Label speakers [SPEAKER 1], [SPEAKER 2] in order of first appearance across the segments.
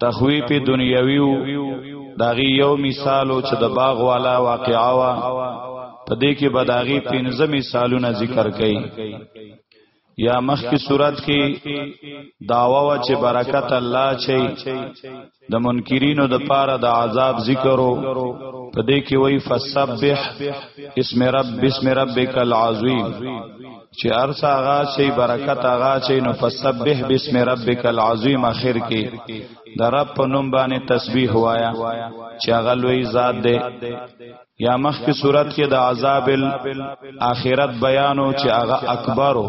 [SPEAKER 1] تخویف دنیویو داغي یو مثالو چې د باغ والا واقعا وا په دې کې به داغي پنځه مثالونه ذکر کړي یا مخ کی صورت کې داوا وا چې برکت الله چي د منکرینو د پاره د عذاب ذکرو په دې کې وای فسبح اسم رب بسم ربک العظیم چې ارس آغا شي برکت آغا شي نو فسبح بسم ربک العظیم اخر کې د رب په نوم باندې تسبیح وایا چې هغه لوی ذات دی یا مخ کی صورت کې د عذاب الاخرت بیانو چې هغه اکبرو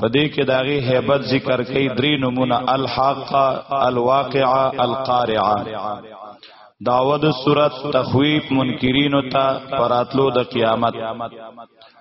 [SPEAKER 1] په دې کې داغي hebat ذکر کوي درې نمونه الحق الواقعه القارعه داود صورت تخویب منکرین ته پراتلو د قیامت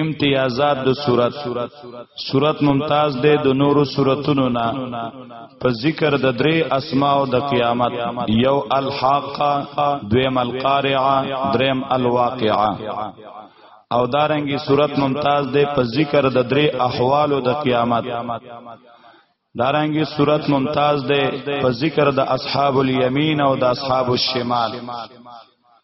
[SPEAKER 1] امتیازات د صورت صورت ممتاز دی د نورو صورتونو نه په ذکر د درې اسماء او د قیامت یو الحق دویم القارعه دریم الواقعه او دارنګي صورت ممتاز دی په ذکر د درې احوال او د قیامت دارنګي صورت ممتاز دی په ذکر د اصحاب الیمین او د اصحاب الشمال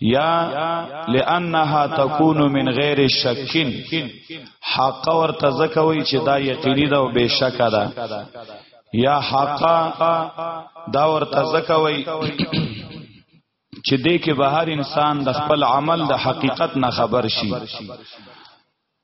[SPEAKER 1] یا لانها تكون من غیر شک حق ور تزکوي چې دا یقیني ده او به شک ده یا حق دا ور تزکوي چې دې کې بهر انسان د خپل عمل د حقیقت نه خبر شي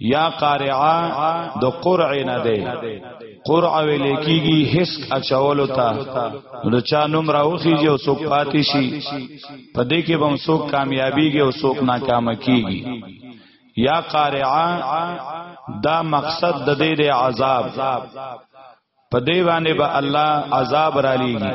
[SPEAKER 1] یا قارعه د قرع نه دی قرع ویل کیږي هیڅ اچولو ته نو چا نوم راوخیږي او څوک پاتې شي په دې کې بم څوک کامیابیږي او څوک ناکام کیږي یا قارعه دا مقصد د دې د عذاب په دې باندې به با الله عذاب را لېږي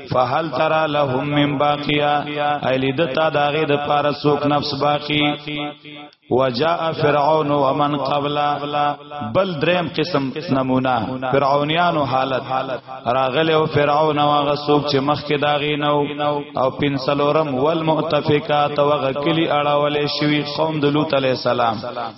[SPEAKER 1] فهل ترى لهم من باقيا الی دتا داغه د پار سوک نفس باقی وجاء فرعون ومن قبل بل دریم قسم نمونه فرعونیانو حالت راغله او فرعون واغه سوک چې مخ کې داغی نو او پنسلورم والمؤتفقات وغه کلی اړول شوی قوم د لوط علی السلام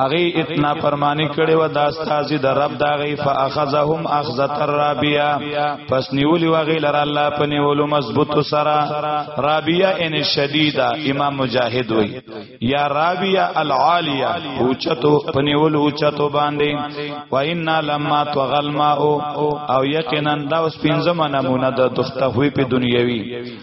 [SPEAKER 1] اغه اتنا فرمانی کړي و دا استاذ د رب دا غي فاخذهم اخذ الرابیا پس نیولی و غي لر الله په نیولو مضبوط سرا رابیا ان شدیدا امام مجاهد وی یا رابیا العالیا اوچتو په نیولو اوچتو باندې و ان لما تغلما او یقینا دا اوس پنځمه نمونه د تختخوی په دنیوي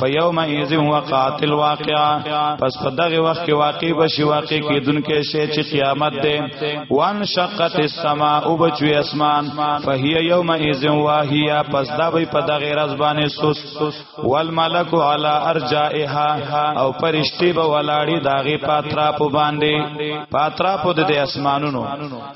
[SPEAKER 1] فیوم ایز وقات الواقعا پس په دغه وخت کې واقع بشي واقع کیدونکې شی چې قیامت ده وان شقت السما او بچوي اسمان فهي یوم ایز واهیا پس دا به په دغه راز باندې سوس والملک علی ارجائها او پرشتي به ولاړی داغه پاترا په باندې پاترا په د اسمانونو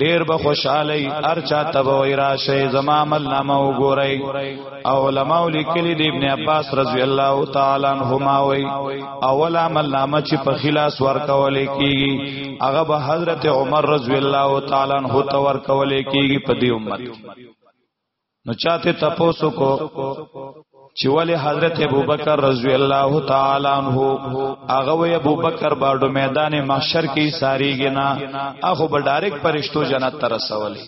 [SPEAKER 1] ډیر به خوشاله هر چا تبوی راشه زما عمل نامه وګورئ او علماء لیکلی دی ابن عباس رضی الله تعالی عنهما وی اول عمل نامه چې په خلاص ورکول کیږي هغه به حضرت عمر رضی الله تعالی عنہ ته ورکول کیږي په دې امت نو چاته تاسو کو چې ولی حضرت ابوبکر رضی الله تعالی عنہ هغه وی ابوبکر باډو میدان محشر کې ساریږي نه اخو به ډایرک پرشتو جنت ته رسولي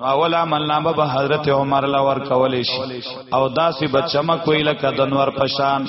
[SPEAKER 1] نو اولا ملنامه به حضرت عمر لور کولې شي او داسې بچمه کوي لکه دنور پشان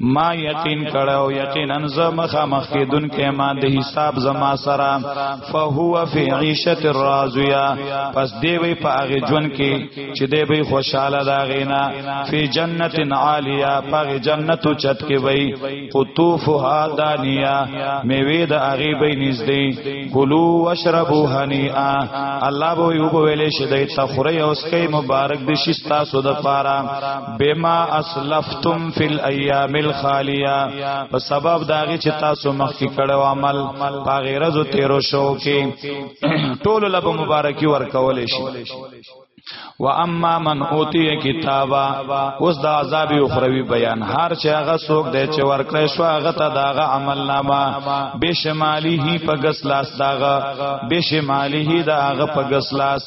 [SPEAKER 1] ما یقین کړو یقینا زما خامخ کې دن کې ما د حساب زما سره فهو فی عیشت الرازیه پس دی وی په هغه ژوند کې چې دی به خوشاله دا غینا فی جنت عالیه په جنت چت کې وی قطوفها دانیه میوه د هغه به نږدې کلو واشربوا هنیئا الله به یو ویلې شې د تخری اوس کې مبارک دي شي تاسو د پاره بما اسلفتم فی الايام الخالیه په سبب داږي چې تاسو مخکې کړو عمل په غیرزو تیرو شو کې ټول لب مبارکي ورکول شي و اما من اوتی کتابا اوس د عذاب اخروی بیان هر چې هغه څوک دی چې ورکړی شو هغه ته داغه عمل نامه بشماله په غسلاس داغه بشماله داغه په غسلاس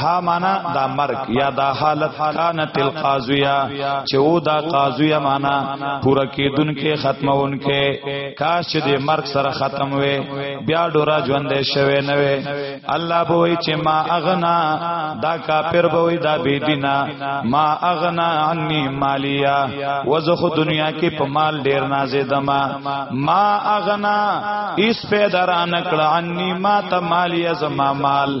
[SPEAKER 1] ها معنا دا مرګ یا دا حالت کانت القاضیه چې او دا قاضیه معنا پورا کېدون کې ختمون کې کاش چې دې مرګ سره ختم وې بیا ډورا ژوند شوه نه وې الله به وي چې ما اغنا دا کافر به وي دا بی دینا ما اغنا عني مالیا وزخ دنیا کې په مال ډیر نازې دما ما اغنا اس پیدا را نکړه عني ما ته مالیا زما مال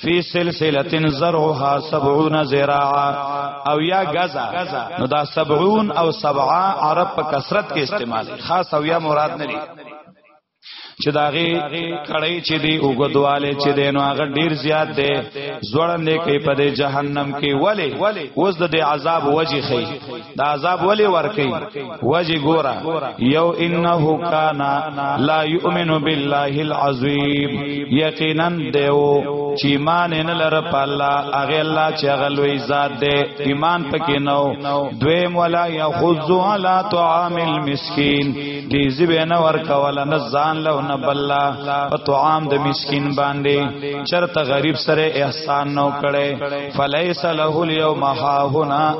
[SPEAKER 1] فی سلسله زرعها 70 ذراعا او یا غزا نو دا 70 او 70 عرب په کثرت کې استعمال خاص او یا مراد نه دي چې داغه کړی چې دی وګدواله چې دی نو هغه ډیر زیات دی زوړندې کې په جهنم کې ولی اوس د عذاب وجه خي دا عذاب ولی ورکی وجی ګورا یو انه کانا لا یؤمن بالله العظیم یقینا دیو چې ایمان نه لر په الله هغه الله چې هغه لوی ذات دی ایمان پکې نو دویم ولا یخذ علی طعام المسکین دې زبه نه ور کول نه ځان له نه بلا په طعام د مسکین باندې چرته غریب سره احسان نو کړي فلیس له اليوم ها هنا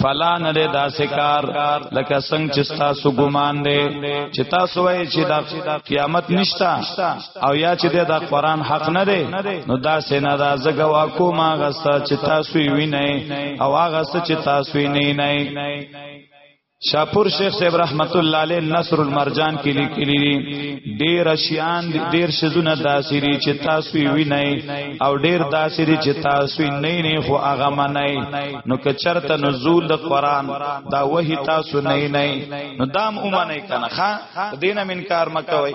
[SPEAKER 1] فلا نه دا سکار لکه څنګه چې تاسو ګمان دی چې تاسو وایي چې دا قیامت نشتا او یا چې دا قران حق نه دی نو دا سینا دا زګه واکو ما غسه چې تاسو وینئ او هغه څه چې تاسو نه نه شاپور شیخ صاحب رحمت الله علیه نصر المرجان کې لیکلي دي ډیر شیان ډیر شزونه داسری چې تاسو وی نه او ډیر داسری چې تاسو نه نه خو هغه منای نو که چرته نزول د قران دا وਹੀ تاسو نه نه نو دام اومنه کنه ښا دینه منکار مکوي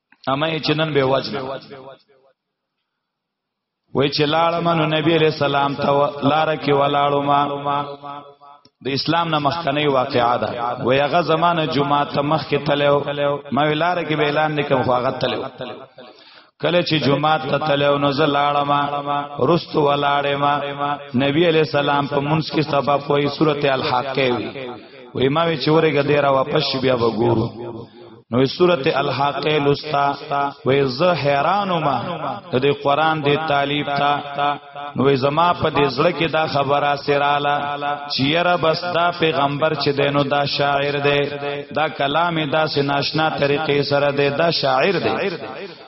[SPEAKER 1] اما یې چنن به وجل وای چې لاړم نو نبی علیہ السلام ته لار کې ولاړو ما د اسلام نه مخکنی واقعا ده و هغه زمانه جمعه ته مخ کې تلو ما ولار کې به اعلان نکم خو هغه تلو کله چې جمعه ته تلو نو زلاړم رست ولاړم نبی علی سلام په منځ کې سبب کوئی سورته الحاقه وی وی ما وی چورګه دیره واپس بیا وګورو نو سورت الحاقه لستا وې زه حیران ما د دې قران دې طالب تا نو زما په دې زړه کې دا خبره سراله چې یره بس دا پیغمبر چې دینو دا شاعر دی دا کلام دا سناشنا طریقې سره دی دا شاعر دی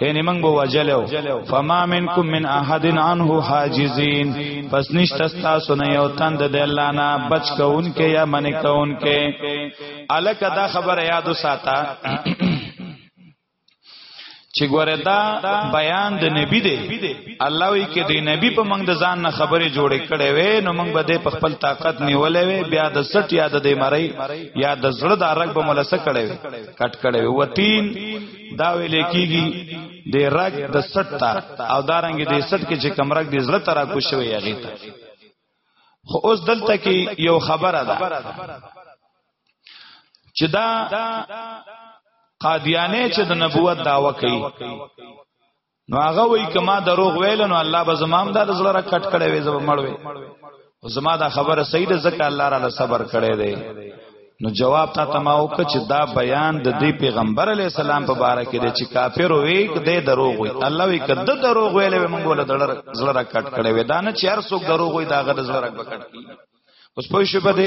[SPEAKER 1] یعنی موږ به وجلو فما منکم من احد عنه حاجزین پس نشته تاسو نه یو تند د الله نه بچ کونکي یا من کونکي الک دا خبر یاد وساته چې ګوره دا بیان د نبی دی الله وی کې د نبی په منګ د ځان نه خبرې جوړې کړې وې نو موږ به د خپل طاقت نیولې وې بیا د سټ یاد د مړی یا د زړه د ارګ به ملسه کړې وې کټ کړې وې وتین دا ویل کیږي د رګ د سټ تا او دارنګ د سټ کې چې کمرګ د زړه ترا کو شوی یغی ته خو اوس دلته کې یو خبره ده چې دا قادیانه چې د نبوت داوا کوي نو هغه وای کما دروغ ویل نو الله به زمام د زړه را کټ کړي وي زما مړوي او زما دا خبره صحیح ده ځکه الله را صبر کړي دی نو جواب تا تماو ک چې دا بیان د دی پیغمبر علی السلام په باره کې دی چې کافر وي ک دی دروغ وي الله وی ک د دروغ ویل به موږ ول دړه زړه را کټ کړي وي دا نه چې هر څوک دروغ وي دا غد زړه را کټ کی اوس پوه شو بده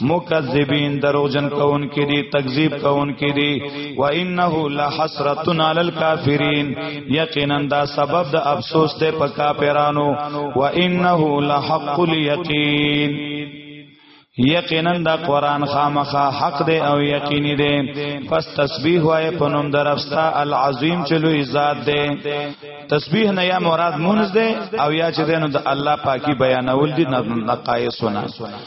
[SPEAKER 1] مکذبین دروجن کون کی دی تکذیب کون کی دی و انه لحسرتن علی الکافرین یقینا دا سبب د افسوس ته په کافرانو و انه لحق الیقین یقینا دا قران خامخا حق دی او یقینی دی پس تسبیح وای په نوم درفستا العظیم چلو ذات دی تسبیح نه یا مراد مونږ دی او یا چې دینو د الله پاکي بیانول دي نقایصونه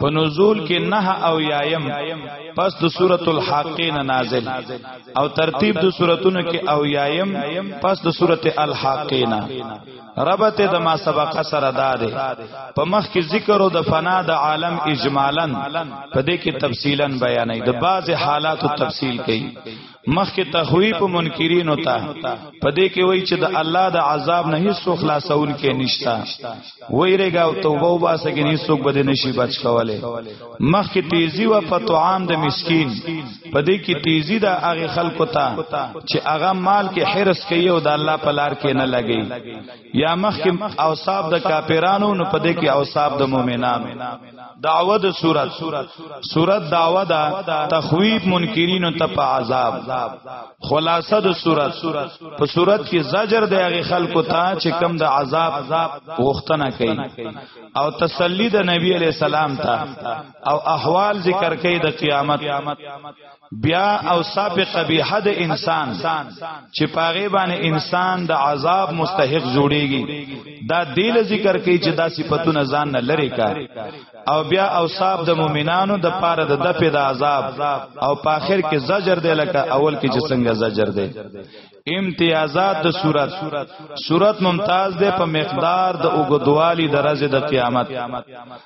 [SPEAKER 1] په نزول کې نه او یایم پس د سورۃ الحاقین نازل او ترتیب د سوراتونو کې او یایم پس د سورۃ الحاقین ربط د ما سبق سره داده په مخ کې ذکر او د فنا د عالم اجمالا په دې کې تفصیلا بیانې د بعض حالات تفصیل کړي مخکې تخویب منکرین ہوتا پدې کې وای چې د الله د عذاب نه هیڅ خلاصون کې نشتا ویریګا او توبه وباسه کې هیڅ څوک بده نشي بچ کوله مخکې تیزی و فتوعام د مسکین پدې کې تیزی د هغه خلکو ته چې هغه مال کې حرس کوي او د الله په لار کې نه لګي یا مخکې اوصاف د کاپیرانو نو پدې کې اوصاف د مؤمنانو دعوه د صورت صورت دعوه دا تخویب منکرین ته په عذاب خلاصه د صورت په صورت کې زجر د هغه خلکو ته چې کم د عذاب غوښتنه کوي او تسلی د نبی علی سلام ته او احوال ذکر کوي د قیامت بیا او صاحب قبیحه د انسان چې پاغه باندې انسان د عذاب مستحق جوړیږي دا دیل ذکر کوي چې دا صفاتونه ځان نه لري کا او بیا او صاحب د مؤمنانو د پاره د دپې د عذاب او په اخر کې زجر دی لکه اول کې چې څنګه زجر دی امتیازات د صورت صورت ممتاز ده په مقدار د اوګدوالي درجه د قیامت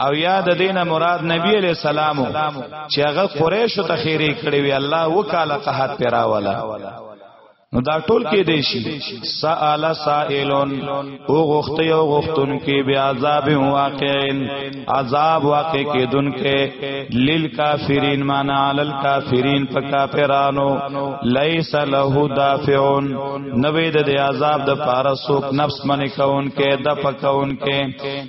[SPEAKER 1] او یاد دینه مراد نبی علیہ السلام چې هغه قریش ته خیری کړی وی الله وکاله قحط پیراولا نو دا ټول کې دی شي سال سائلون او غخت یو غختن کې بیا عذاب واقعین عذاب واقع کې دن کې لیل کافرین معنا علی الکافرین فکافرانو لیس له دافعون نوې د عذاب د پارسوک نفس منی کون کې د پکون کې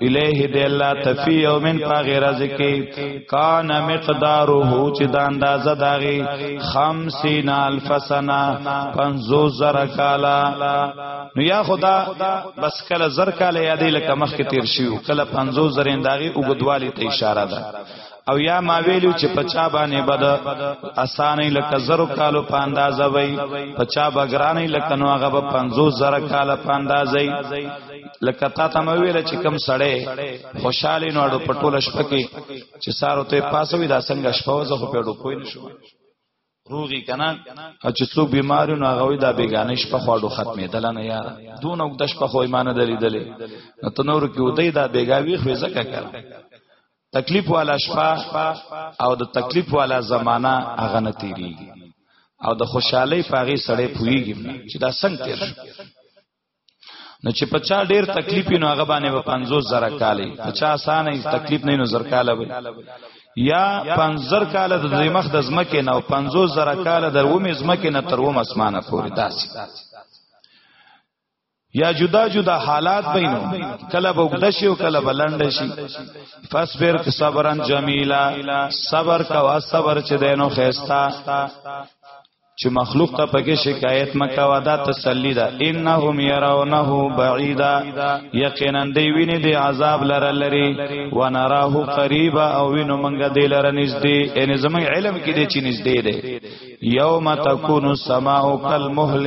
[SPEAKER 1] الیه دی الله تفی یومن پا غیر ازکی کان مقداره چې د اندازه داغي 50 الف سنه 50 زر کالا نو یا خدا بس کله زر کاله یادې لکه مخ کې تیر شیو کله 50 زر انداغي وګدوالی ته اشاره ده او یا ما ویلو چې پچا باندې بد اسانه لکه زرو کالو په اندازه وای پچا بګرانه لکه نو هغه په 50 زر کال په اندازه لکه تا ته ویل چې کم سړې خوشاله نو اډو پټول شپه کې چې سارو ته پاسوي دا څنګه شپه وځه په ډو کوی نشو روغي کنه چې څوک بیمار نه غوي دا بیگانه شپه خواړو ختمې دل نه یار دون او د شپه خو ایمان درې دلې نو تنور کې ودی دا بیگاوی خو زکه کړ تکلیف والا شپه او د تکلیف والا زمانہ هغه نه تیریږي او د خوشحالي پاغي سړې پويږي چې دا څنګه تیر شو نو چې په چا ډیر تکلیف نو هغه باندې به 50 زره کالې په چا اسانه تکلیف نه نو زر کاله وي یا 50 کاله د مخ د زمکه نه او 50 زره کاله د ومه زمکه نه تر ومه اسمانه پورې داسې یا جدا جدا حالات بینو کله بوګد شي او کله بلند شي فصبر صبرن جمیلا صبر کا صبر چې دینو خيستا چې مخلوق ته پکې شکایت مکوا دا تسلی ده انهم يرونه بعیدا یقینا دی ویني دی عذاب لره لري ونراه قریبا او وینو منګه دی لره نږدې ان زموږ علم کې دی چې نږدې دی یوم تکون السماء کالمهل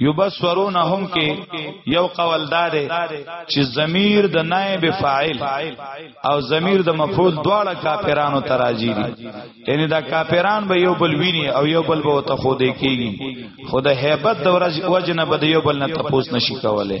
[SPEAKER 1] یبصرونهم کې یو قول دار چې ضمیر د نائب فاعل او ضمیر د مفعول دواړه کافرانو تراجی دي یعنی دا کافران به یو بل ویني او یو بل به تخوده کیږي خود هیبت د ورځ وجنه به یو بل نه تپوس نشي کوله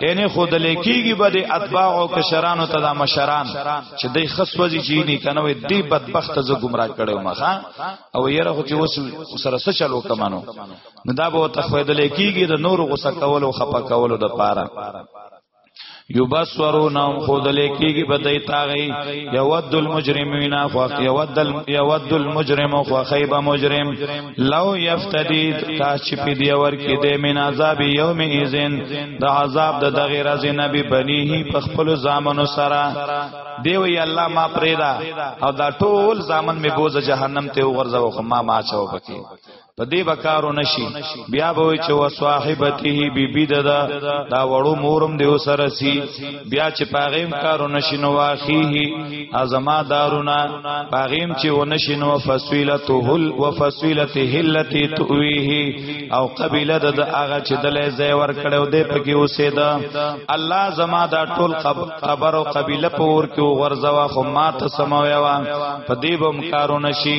[SPEAKER 1] یعنی خود لیکيږي به د اتباع او کشرانو ته د مشران چې د خصوځي چې نه کنه وي دی بدبخت ز گمراه کړو مخه او یره خو چې وس سره سره چلو کمانو نو دا به ته خود لیکيږي د نور غوسه کول او خپه کول د پاره یبصرونهم خود لیکيږي بدای تاغي یود المجرمین خو یود یود المجرم خو خیب مجرم لو یفتدی تا چې په دی ور کې د من عذاب یوم ایزن د عذاب د دغه راز نبی بنیه په خپل زامنو سره دی وی الله ما پریدا او دا ټول زامن می بوز جهنم ته وغورځو خو ما ما چاو پکې په دې بکارو نشي بیا به چې وصاحبته بی بی ددا دا وړو مورم دی وسره سی بیا چې پاغیم کارو نشینو واخیه ازما دارونا پاغیم چې و نشینو فصیلته هل و فصیلته هلتی تویه او قبیله د هغه چې دلې زې ور کړو دې پکې اوسېدا الله زما دا ټول قبر او قبیله پور کې ورځوا خو مات سموي وا په دې بم کارو نشي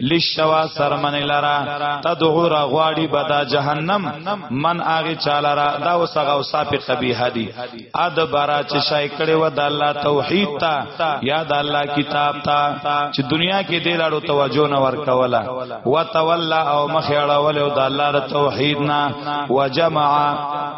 [SPEAKER 1] لشوا سرمن لرا تدعو را غواړي بدا جهنم من اغه چاله را دا وسغه او صاحب قبیح دي اد برا چې شای کړي و د الله توحید تا یا د الله کتاب تا چې دنیا کې دې لاړو توجه نه ورکولا وتولى او مخ اړول او د الله توحید نه وجمع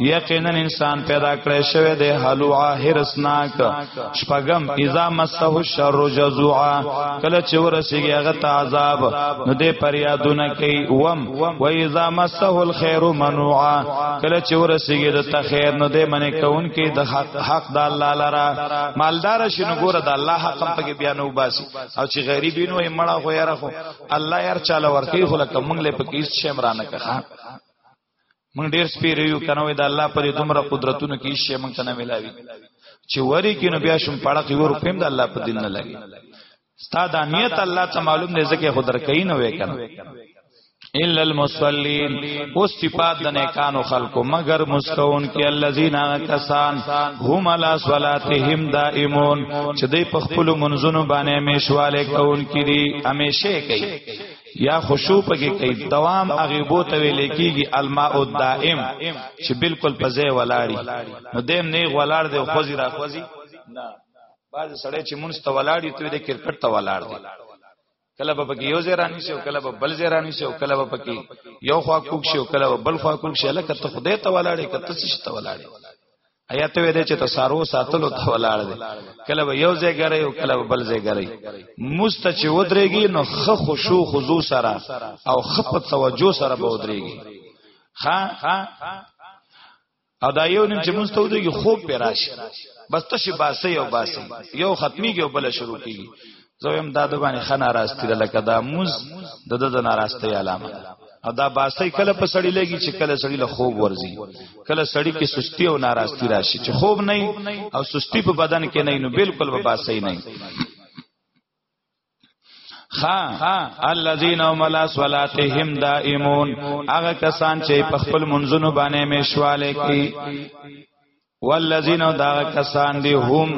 [SPEAKER 1] یقینا انسان پیدا کړی شوی دی حلوا هرسناک شپغم اذا مسه الشر جزوعا کله چې ورسیږي هغه ته عذاب نو دې پریادونه کوي وم و اذا مسه الخير منوعا کله چې ورسیږي د تخیر نو دې منې کون کې د حق حق د الله لرا مالدار شنو ګوره د الله حق په کې بیان وباسي او چې غریبی نو یې مړه خو یې راخو الله یې چاله ورکی خلک مونږ له پکې هیڅ شمرانه کړه مونږ ډیر سپیره یو کنه وای د الله پر دومره قدرتونو کې شی مونږ ته نه ملاوي چې وری کې نو بیا شم پړه کې ور پم د الله په دین نه لګي ستا د نیت الله ته معلوم نه ځکه خود درکې نه وې کنه الا المصلين او صفات د نیکانو خلقو مگر مسکون کې الذين کسان هم على صلاتهم دائمون چې دوی په خپل منځونو باندې همیشواله کون کړي همیشه کوي یا خشوع پکې کوي دوام هغه بو ته ویل کېږي الماء الدائم چې بالکل په ځای ولاړی نو دیم نه ولاړ دی خو زی را خوځي نه بعض سړی چې مونږ ته ولاړی ته د کرکټ ته ولاړ دی کله به پکې یو زیرانی شي او کله به بل زیرانی شي او کله به پکې یو خوا کوک شي او کله به بل خوا کوک شي لکه ته خدای ته ولاړې کته څه ته ولاړې آیات وې ده چې تسارو ساتلو ته ولاړ دي کله به یو ځای غره او کله به بل ځای غره مست چې ودرېږي نو خ خوشو خضوع سره او خپ توجه سره به ودرېږي ها او دا یو نیم چې مست ودرېږي خوب پیراش بس تشه باسي او باسي یو ختمي کې بل شروع کیږي زویم دا د باندې خنا راستي ده لکه دا موز د د ناراستي علامه او دا باسي کله په سړی لګي چې کله سړی له خوب ورزي کله سړی کې سستی او ناراستي راشي چې خوب نه او سستی په بدن کې نه نو بالکل به باسي نه خا الذين هم على صلاتهم دائمون هغه کسان چې په خپل منځونو باندې مشواله کوي والذین دا کسان دی هم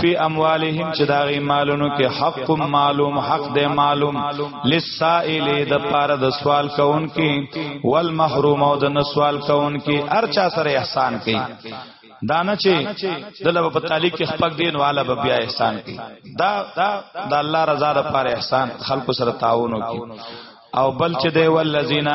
[SPEAKER 1] فی اموالهم چې داغي مالونو کې حق معلوم حق دی معلوم للسائل د پاره د سوال کون کې والمحروم او د سوال کون کې ارچا سره احسان کوي دانه چې دله په تعلق کې خپل دین والا به بیا احسان کوي دا دا د الله رضا لپاره احسان خلکو سره تعاون وکړي او بل چې دی والذین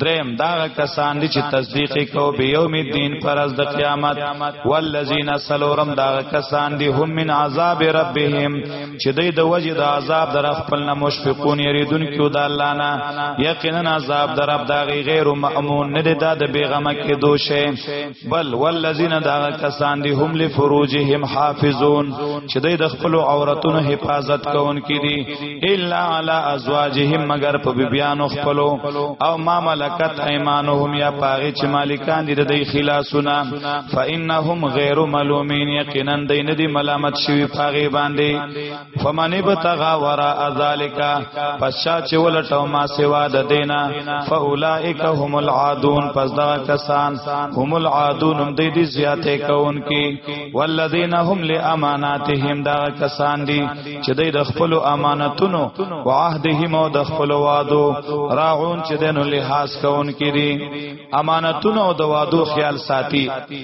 [SPEAKER 1] دریم دا کسان دي چې تصدیق کو به یوم الدین پر از د قیامت والذین سلورم دا کسان دي هم من عذاب ربهم چې دی د وجه د عذاب در خپل نه مشفقون یریدون کیو د الله نه یقینا عذاب در رب دا غیر مامون نه دی د بیغمه کې دوشه بل والذین دا کسان دی هم لفروجهم حافظون چې دوی د خپل عورتونو حفاظت کوونکې دي الا علی ازواجهم مگر په بیبیانو خپل او ما ملکت ایمانهم یا پاغه چې مالکان دي د دوی خلاصونه فانهم غیر ملومین یقینا دوی نه دي ملامت شوی پاغه باندې فمن ابتغى وراء ذلك پسچا چې ولټو ما سوا د دینا فاولائک هم العادون پس دا کسان هم العادون هم دې دې زیاته کون کی والذین هم لاماناتهم دا کسان دي چې دې د خپل امانتونو او عهدهم او د خپل وادو راعون چې دنو لحاظ کون کی دي امانتونو او د وادو خیال ساتي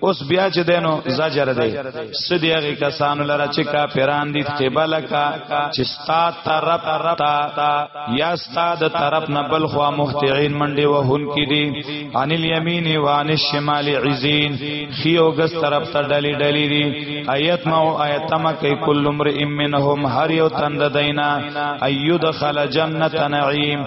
[SPEAKER 1] اوس بیا چې دینو زجر دی سدی هغه کسانو لره چې کافران دي قبل کا چې ستا طرف تا یا ستا د طرف نه بل خو محتعين منډي وهون کې دي ان اليمين وان الشمال عزين خيو غس طرف ته ډلي ډلي دي ايت ما او ايت ما کوي کل امر منهم هر یو تند دینا ايدخل جنت نعيم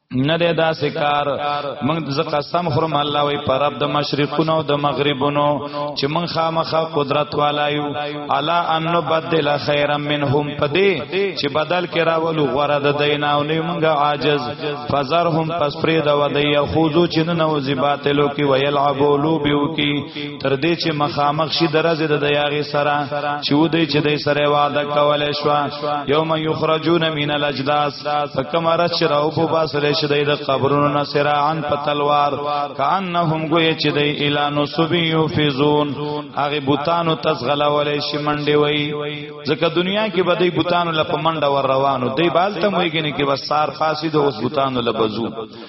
[SPEAKER 1] نه ده دا سکار موږ ز قسم خرم الله وی پر رب د مشرقونو او د مغربونو چې موږ خامخه قدرت والایو الا ان نبدل خیرا منهم پدې چې بدل کې راولو غره د دینه او نه موږ عاجز فزرهم پس پرې د ودی خودو چې نه نو زباتلو کې ویلعبو لوبیو کې تر دې چې مخامخ شي درزه د یاغي سره چې و دې چې دې سره وعده کولې شو یوم یخرجون من الاجداس فکما رچ راو په باسل شي د قبرونو نه سراعن په تلوار کانهم ګوي چې دې اعلان سبیو فیزون هغه بوتانو تسغلولې شي منډي وای ځکه دنیا کې به دې بوتانو لپاره منډه ور روانو دې بالته موږي نه کې بس سار فاسد اوس بوتانو لبزو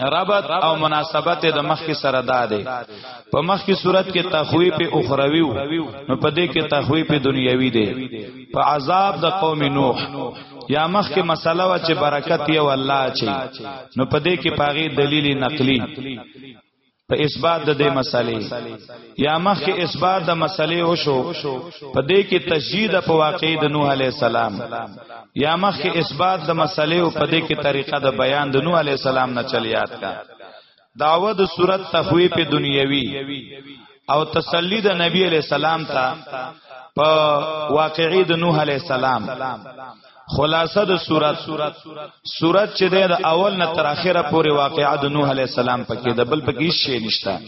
[SPEAKER 1] ربط او مناسبت د مخ کې سره دا دی په مخ کې صورت کې تخویف اخروی نو په دې کې تخویف دنیوي دی په عذاب د قوم نوح یا مخ کې مسله وا چې برکت یو الله چي نو په دې کې پاغي دلیل نقلی په اثبات د دې مسلې یا مخکې اثبات د مسلې وشو په دې کې تشدید په واقع د نوح علی السلام یا مخکې اثبات د مسلې او په دې کې طریقه د بیان د نوح علی السلام نه چلیات کا داوه د صورت تخویف دنیوي او تسلی د نبی علی السلام ته په واقعي د نوح علی السلام خلاصه د صورت صورت چې د اول نه تر اخره پورې واقعا د نوح علی السلام پکې د بل پکې شی نشته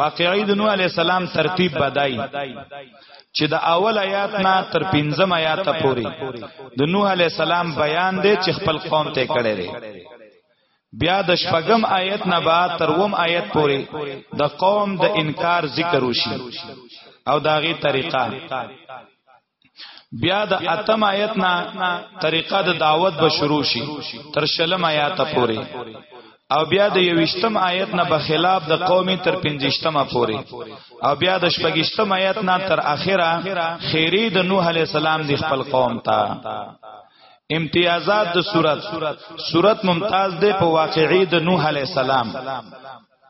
[SPEAKER 1] واقعي د نوح علی السلام ترتیب بدای چې د اول آیات نه تر پنځم آیات پورې د نوح علی السلام بیان دی چې خپل قوم ته کړی دی بیا د شپږم آیت نه بعد تر وم آیت پورې د قوم د انکار ذکر وشي او داغي طریقه بیا د اتم آیت نه طریقه د دعوت به شروع شي تر شلم آیات پورې او بیا د یوشتم آیت نه به خلاف د قومي تر پنځشتم پورې او بیا د شپږشتم آیت نه تر اخره خیری د نوح علی السلام د خپل قوم ته امتیازات د صورت صورت ممتاز ده په واقعي د نوح علی السلام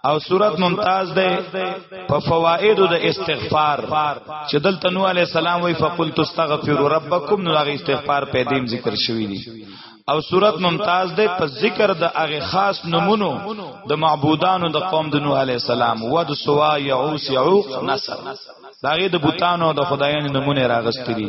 [SPEAKER 1] او صورت ممتاز ده په فواید د استغفار چې دلته نو علی السلام وی فقلت استغفروا ربکم نو هغه استغفار په دې ذکر شوی دی او صورت ممتاز ده په ذکر د هغه خاص نمونو د معبودانو د قوم د نوح علی السلام ود سوا یعوس یعوق نصر داغه د بوتانو د خدایانو نمونه راغستري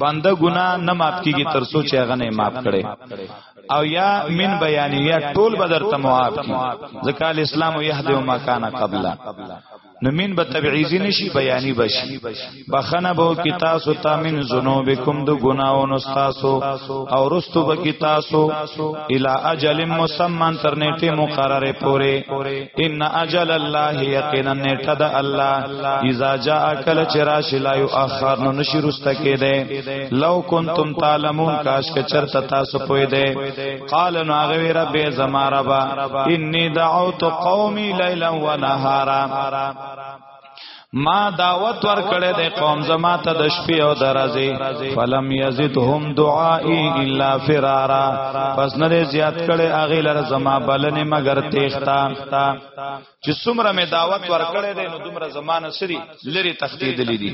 [SPEAKER 1] بنده ګنا نه ماف کیږي تر سوچ هغه نه ماف کړي او یا من بیانیه ټول بدر ته معاف کی ځکه اسلام یهد او مکان قبلا نو مين به تبعیزی نشي بیانی بشي بخنه بو کی تاسو تامن ذنوبکم دو گناونو تاسو او رستو به کی تاسو الی اجل مسمن تر نیټه مقرره پوره ان اجل الله یقینا نیټه د الله اذا جاء کل چراش لا یؤخر نو نشی رسته کې ده لو کنتم تعلمون کاش که چرته تاسو پوی ده قال نو هغه رب زما ربا انی دعوت قومی لیلا و نهارا ما دعوت ور کړې د قوم زما ته د شپې او درځي فلم یزدهم دعائی الا فرارا پس نه زیات کړي اغه لر زما بلنې مگر تیختا چې څومره مې دعوت ورکړې ده نو دومره زمانه سری لری تختیدلې دي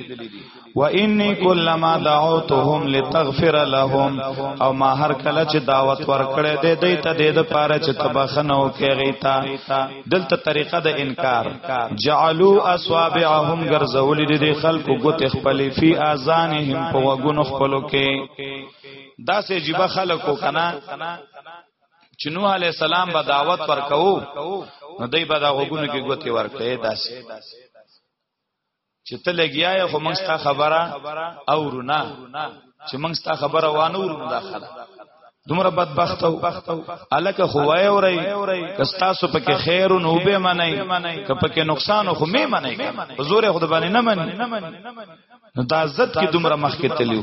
[SPEAKER 1] و انی کلمہ دعوتهم لتغفر لهم او ما هر کله چې دعوت ورکړې ده دې ته دې د پاره چې تبخنه وکړي غیتا دلته طریقه د انکار جعلوا اصابعهم غرزول دي خلکو ګوت خپل فی اذانهم په وګونو خپلو کې دا سه جيبه خلکو کنا چې نوح علی السلام به دعوت ورکاو نو دوی به دا غوګونو کې ګوتې ورکړې داسې چې ته لګیا یې خو موږ ستا خبره اورو نه چې موږ ستا خبره وانه اورو نه داخله دومره بدبخت او الک خو وای اوري کستا سو پکې خیر او نوبه منای ک پکې نقصان خو می منای حضور خود باندې نه منی نو دا عزت کې دومره مخ کې تلیو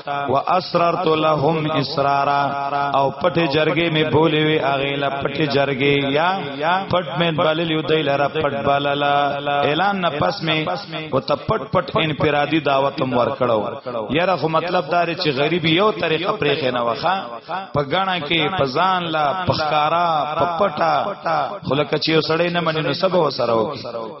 [SPEAKER 1] واسررت لهم اسرارا او پټه جرګې می بولې وی اغه لا پټه جرګې یا پټ مې بلل یو دی لره پټ بللا اعلان نه پس می او ته پټ پټ انفرادي دعوت هم ورکړو یره خو مطلب دار چې غریب یو طریقه پرې خنه وخا په غاڼه کې پزان لا پخکارا پپټا خلک چې سړې نه مننه سبا وسره وکړي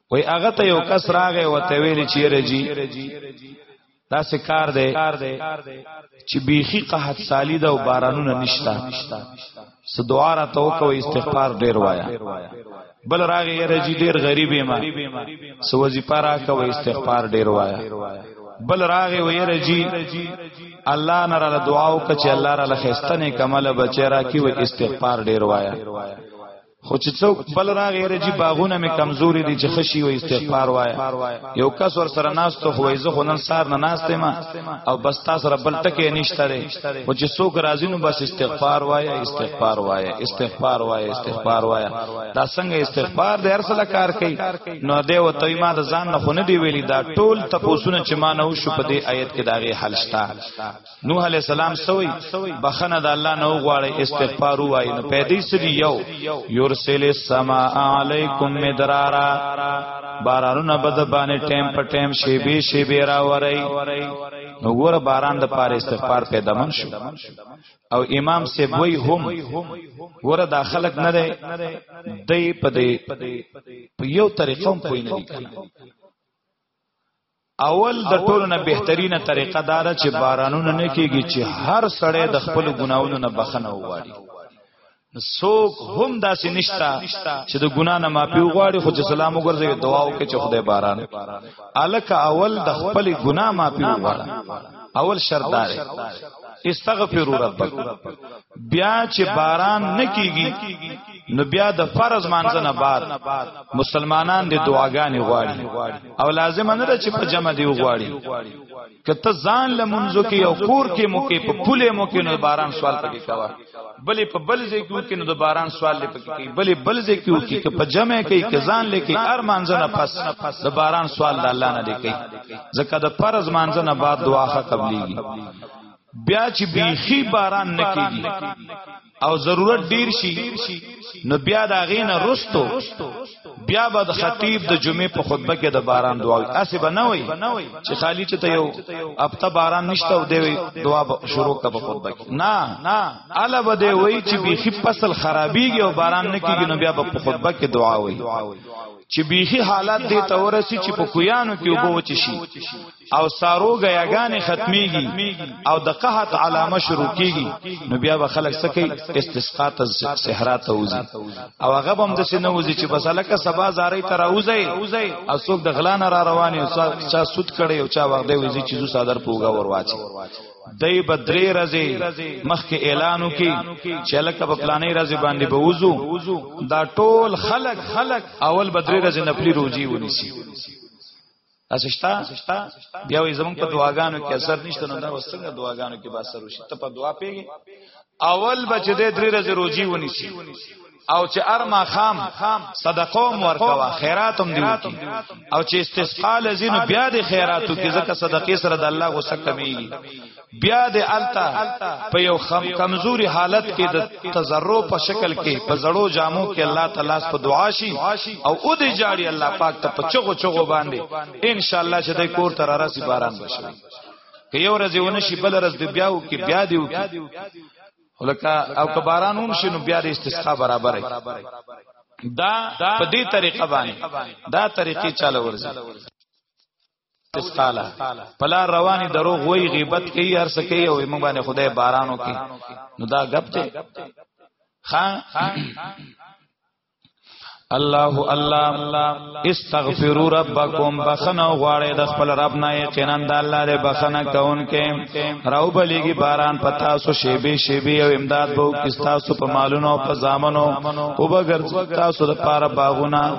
[SPEAKER 1] وای هغه ته یو کس راغی او ته ویل چې رجی دا سکار دی چې بیخی قحط سالی دا او بارانونه نشتا س دعا را تو کو استغفار ډیر وایا بل راغی رجی ډیر غریبې ما س وظیفه را کو استغفار ډیر وایا بل راغی وای رجی الله نه را دعا او کچ الله را لخستنه کمل بچی را کی و استغفار ډیر وایا خو چې څوک بل راغی رجی باغونه می کمزوري دي چې خشي او استغفار وای یو کس ور سره ناس ته خوې زه خنن سار نه ناس ته ما او بس تاسو سره بل ټکه نشته لري او چې څوک راځي نو بس استغفار وای استغفار وای استغفار وای استغفار وای دا څنګه استغفار د هر سره کار کوي نو دی او توي ما د ځان نه خونه دی ویلي دا ټول تپوسونه چې ما نه وشو په دې آیت کې داغه حل شته نوح علی السلام سوی بخنه د الله نه وغواړي استغفار وای نو پیدې سړي یو یورسل السما علیکم مدرارا بارانونه بد باندې ټیم په ټیم شی به شی به را وری نو ګوره باران د پاره استغفار پیدا من شو او امام سی وی هم ګوره دا خلق نه دی دی په دی په یو طریقوم پوی نه دی اول د ټولو نه بهترینه طریقه دا ده چې بارانونه نه کیږي چې هر سړی د خپل ګناونو نه بخنه وغواړي څوک هم داسې نشتا چې د ګنا نه معافي وغواړي خو چې سلام وګرځي دعا وکړي چې خدای باران الک اول د خپل ګنا معافي وغواړي اول شرط دا دی استغفروا ربکم بیا چې باران نکیږي نو بیا د فرض مانځنه بعد مسلمانان د دعاګانې غواړي او لازم نه ده چې په جمع دی غواړي کته ځان لمنځو کې او کور کې مو کې په پوله مو کې نو باران سوال پکې کاوه بلې په بل ځای کې وکینو د باران سوال لې پکې کوي بلې بل ځای کې وکي که په جمع کې کزان لې کې ار مانځنه پس د باران سوال د الله نه لیکي ځکه د فرض مانځنه بعد دعا قبليږي بیا چې بیخي باران نکېږي او ضرورت ډیر شي نو بیا دا غینه رستو بیا به د خطیب د جمعې په خطبه کې د باران دعا وي اسې به نه وي چې خالی چې ته یو اپته باران نشته او دی دعا شروع کړه په خطبه کې نه نه الا به دی وای چې بیخي فصل خرابيږي او باران نه کیږي نو بیا به په خطبه کې دعا وي چې بیخي حالات دې تورسي چې په کویانو کې وبو چشي او سارو غیاګانې ختميږي او د قحط علامه شروع کیږي نو بیا به خلک سکی استسقا ته صحرا ته وځي او هغه هم د سینه وځي چې بس لکه سبا زارې تر اوځي او څوک د غلان را روان او چا سود کړي او چا وغده وځي چې زو صادر پوګا ورواچي دای بدرې رزي مخکې اعلانو کې چې لکه په پلانې رزي باندې به وځو دا ټول خلک خلک اول بدرې رزي نپلی روزي ونیسي اسشتا بیا وې زمون په دعاګانو کې اثر نشته نو دا وسنګ دعاګانو کې به اثر وشي ته په دعا پیږي اول بچ دې درې ورځې روزي ونیسي او چې ارما خام صدقوم ورکوا خیراتم دی وکي او چې استسقا لذین بیا د خیراتو کې ځکه صدقې سره د الله غوسه کمیږي بیا د التا په یو خم کمزوري حالت کې د تزرو په شکل کې په زړو جامو کې الله تعالی په دعا شي او او دې جاړي الله پاک ته په چغو چغو باندې ان شاء الله چې د کور تر راسي باران بشي که یو ورځ ونه شي بل ورځ د بیاو کې بیا دیو کې ولکه او که باران هم شي نو بیا د استسقا برابر دی دا په دې طریقه باندې دا طریقې چاله ورځي استاله پلا رواني دروغ وای غیبت کوي هر څه کوي او موږ باندې خدای بارانو کوي نو دا غب ته ها الله الله استغفروا ربکم بخنه غواړی د خپل رب نه یقینا د الله له بخنه کونکې راو بلیږي باران پتا سو شیبه شیبه او امداد بو کستا سو په مالونو په زامنو او بغیر تاسو د پاره باغونه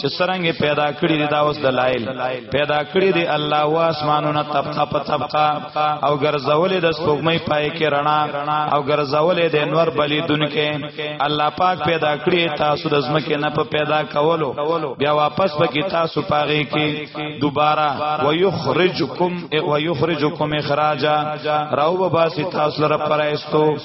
[SPEAKER 1] چې سرنګ پیدا کړی دی دا اوس دلایل پیدا کړی دی الله او اسمانونه طبقه په طبقه او ګرځولې د سپوږمۍ پای کې رڼا او ګرځولې د انور بلی دونکو الله پاک پیدا کړی تاسو د زمکه نه په پیدا کولو بیا واپس به کی تاسو پاغي کې دوباره ويخرجکم ويخرجکم اخراجا راو باسي تاسو لپاره پرایستو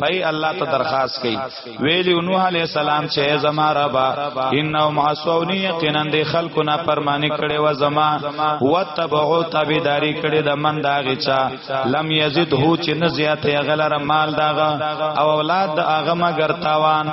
[SPEAKER 1] پای الله ته درخواست کوي ویلی نوح علی السلام چې زما ربا انه معصونی یقینا د خلکو نه پرمانی کړي و زما وتبعو تابعداری کړي د من دا غچا لم یزد هو چې نه زیاته غلره مال داغه او اولاد د اغه مگر تاوان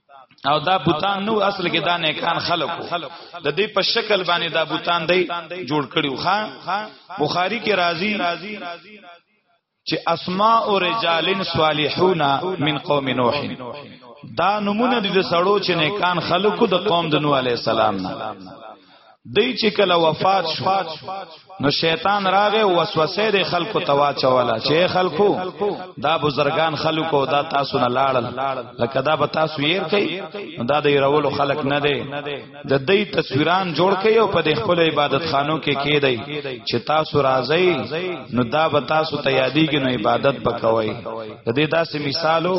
[SPEAKER 1] او دا بوتان نو اصل کې دا نیکان خلقو د دې په شکل باندې دا بوتان دی جوړ کړیو ها بخاری کې راضی چې اسماء او رجالن صالحون من قوم نوح دا نمونه دي د سړو چې نیکان خلقو د قوم د نوح علی السلام نه دی چې کله وفات شو نو شیطان راغې وسوسه د خلکو توا چواله چې خلکو دا بزرگان خلکو دا تاسو نه لاړل لکه دا به تاسو یې کوي دا د یرولو خلک نه دی د دې تصویران جوړ کړي او په خپل عبادت خانو کې کې دی چې تاسو راځي نو دا به تاسو ته یادېږي نو عبادت بکوي د دې داسې مثالو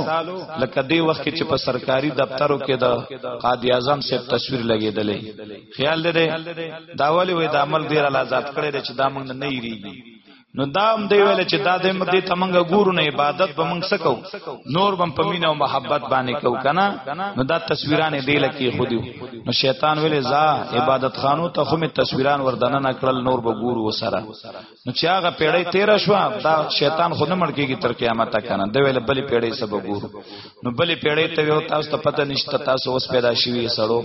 [SPEAKER 1] لکه دې وخت کې چې په سرکاري دفترو کې د قاضي اعظم سپ تصویر لګېدلې خیال لري دا ولی وې د عمل ډیر الله ذات کړی دی چې دا موږ نه یریږي نو دا هم دی ویل چې دا د مدې تمنګ ګورو نه عبادت به موږ سکو نور بم پمینه او محبت باندې کو کنه نو دا تصویرانه دی لکه خودیو نو شیطان ویل زا عبادت خانو ته خو می تصویران وردانه نکړل نور به ګورو وسره نو چې هغه پیړۍ تیر شو دا شیطان خو نه مړ کیږي تر قیامت کنه د ویل بلې پیړۍ سبب ګورو نو بلې پیړۍ ته یو تاسو ته پته نشته تاسو اوس پیدا شوی سړو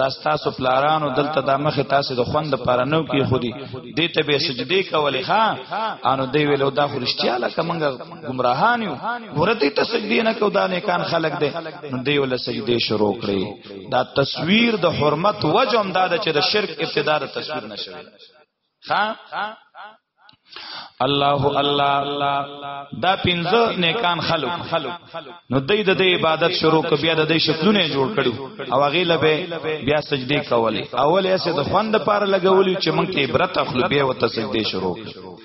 [SPEAKER 1] دا تاسو پلارانو دلته د مخه تاسو د خوند لپاره نو کې خودي دې ته به سجدي کولې ها انو دی ویلو دا خو رښتیا لکه مونږ گمراهان یو ورته ته سجدي نه کو دا نه کان خلق دې نو دی ول سجدي شروع کړي دا تصویر د حرمت وجم دا چې د شرک ابتدا د تصویر نشوي الله الله دا پنځه نیکان خلق نو دای د عبادت شروع ک بیا د شکلونه جوړ کړو او هغه لبه بیا سجدي کولې اول یې سه د خوند پر لګولې چې مونږ ته عبرت اخلو بیا وته سجدي شروع کړو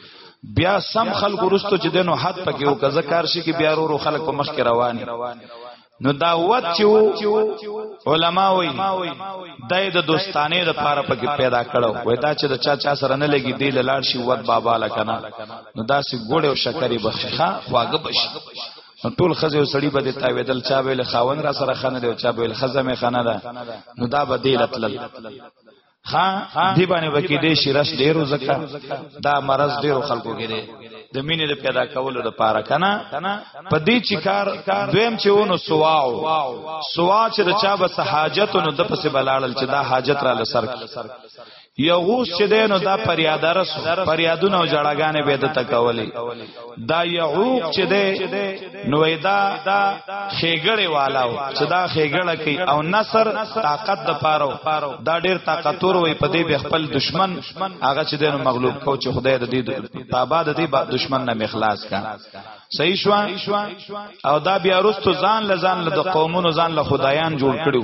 [SPEAKER 1] بیا سم خلق ورستو چې دنو حد پکې او کزه کار شي کې بیا ورو خلق په مخ کې رواني نو دا وت چې علما وي دای د دوستانه د پاره پکې پیدا کړو وای دا چې د چا چا سره نه لګي دی لاړ شي وت بابا لکنه نو دا سي ګوړې او شکرې بخښه خواګه بشي ټول خزه او سړی به د تاویدل چا ویل خاون را سره خنه دی او چا ویل خزه مې خنه ده نو دا به دی لتل ها دی باندې وکي دې شرس ډیرو زکا دا مرض ډیرو خلکو کې دی د مینې د پیدا کولو د پاره کنه په دې چې کار دویم چې ونو سواو سوا چې د چا بس حاجت نو د پسې بلاړل چې دا حاجت را لسر یو غوس چې دینو دا پریادرس پریادونه او جړاګانې به د تکولې دا یعوق چې ده نو دا خېګړې والاو چې دا خېګړه کوي او نصر طاقت د پاره دا ډېر طاقتور وي په دې به خپل دشمن هغه چې دنو مغلوب کو چې خدای د دې تابا د دې دشمن نه مخلاص کا صحیح شو او دا بیا رستو ځان لزان له قومونو ځان له خدایان جوړ کړو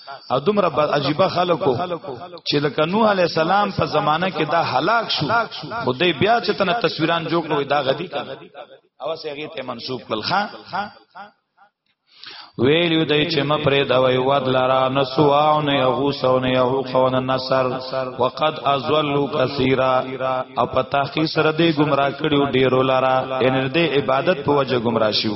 [SPEAKER 1] او دومره عجیب خلکو چې د نوح علی السلام په زمانہ کې دا هلاک شو خدای بیا چې تنه تصویران جوړ کړو دا غدي او سیغه ته منسوب کړل خان ویل یو دای چې م پرې دا وی ود لرا نسوا او نه یغوس او نه یعوق او نه نصر وقد ازلوا کثیرا او پتا خي سره دې گمراه کړیو ډیرو لرا ان دې عبادت په وجه گمراه شو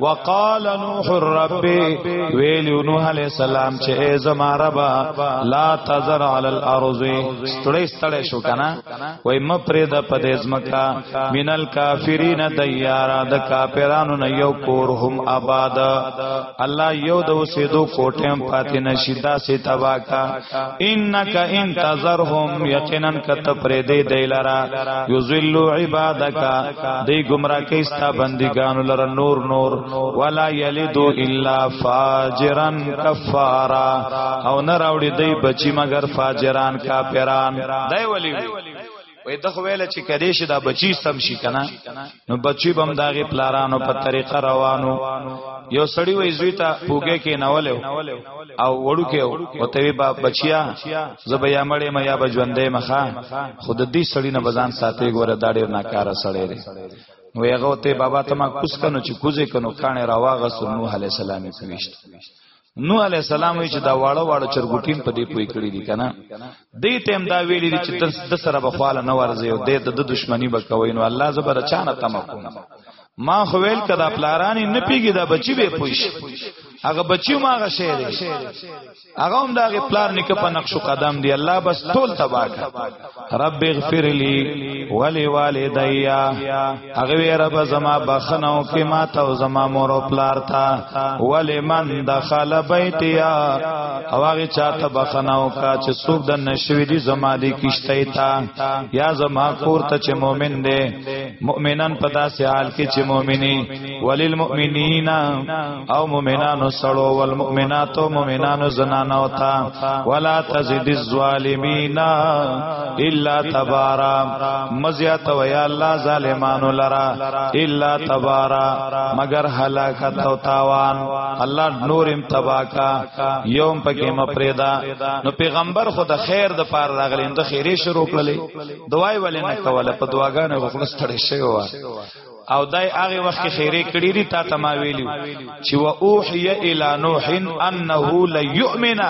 [SPEAKER 1] وقال نوح الرب ویل نوح علیہ السلام چې ای زما رب لا تذر علی الارض ستړی ستړی شو کنه وای م پرې د پدې زمکا مینل کافرین دیارا د کافرانو نه یو کور هم آباد الله یو د وسیدو کوټم پاتې نشي دا سي تبا کا انک انتظرهم یقینا کته پرې دې دیلرا یذلوا عبادک دی گمراه کې ستا بندګانو لره نور نور ولا یلدو الا فاجرا کفارا او نه راوړي دی بچی مگر فاجران کافران دی ولی وې د خو ویل چې کدی شي دا بچی سم شي کنه نو بچی بم داغه پلارانو په طریقه روانو یو سړی وې زوی ته پوګه کې ناولې او وړوکه او ته با بچیا زبیا مړې ما یا بجوندې مخه خود دې سړی نه بزان ساتي ګوره دا ډېر ناکاره سړی دی نو هغه ته بابا ته ما کوس کنو چې کوزه کنو کانه راواغه سو نوح علی السلام یې کویشت نوح علی السلام وی چې دا واړه واړه چرګوټین په دې پوي کړی دي کنه دې تیم دا ویلي چې تر د سره بخواله نه ورځي او دې د دشمنی بکوي نو الله زبر چانه تم کوم ما خو ویل کدا پلارانی نه پیګی دا بچی به پوش هغه بچی ما هغه شی دی هغه هم دا غی پلار نک په نقش قدم دی الله بس ټول تبا رب اغفر لی ولی والدیا هغه وی رب زما بخنو کې ما ته او زما مور او پلار تا ولی من دخل بیتیا او هغه چاته بخنو کا چې څوک د نشوی دی زما دی کیشته تا یا زما کور ته چې مؤمن دی مؤمنان په داسې حال کې چې مؤمنی وللمؤمنین او مؤمنانو سړو والمؤمنات او مؤمنانو زنانو ته ولا تزد الظالمین الا تبارا مزیات و یا الله ظالمانو لرا الا تبارا مگر هلاکت او تاوان الله نورم تباکا یوم پکې مپریدا نو پیغمبر خو د خیر د پار راغلی د خیره شروع کړلې دوای ولې نه کوله په دواګانو غوښنه ستړې شوی و او دای هغه وخت کې خیره کړی دی تا ته ما ویلو چې و اوحی الی نوح انه لا یؤمن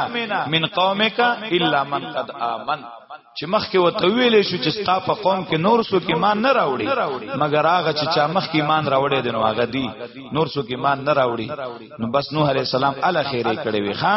[SPEAKER 1] من قومک الا من قد آمن چې مخکې وته ویلې شو چې ستا په قوم کې نور سو کې مان نه راوړي مګر هغه چې چا مخکې مان راوړي دي نو هغه دي نور سو کې مان نه راوړي نو بس نوح عليه السلام الا خیره کړې وي ها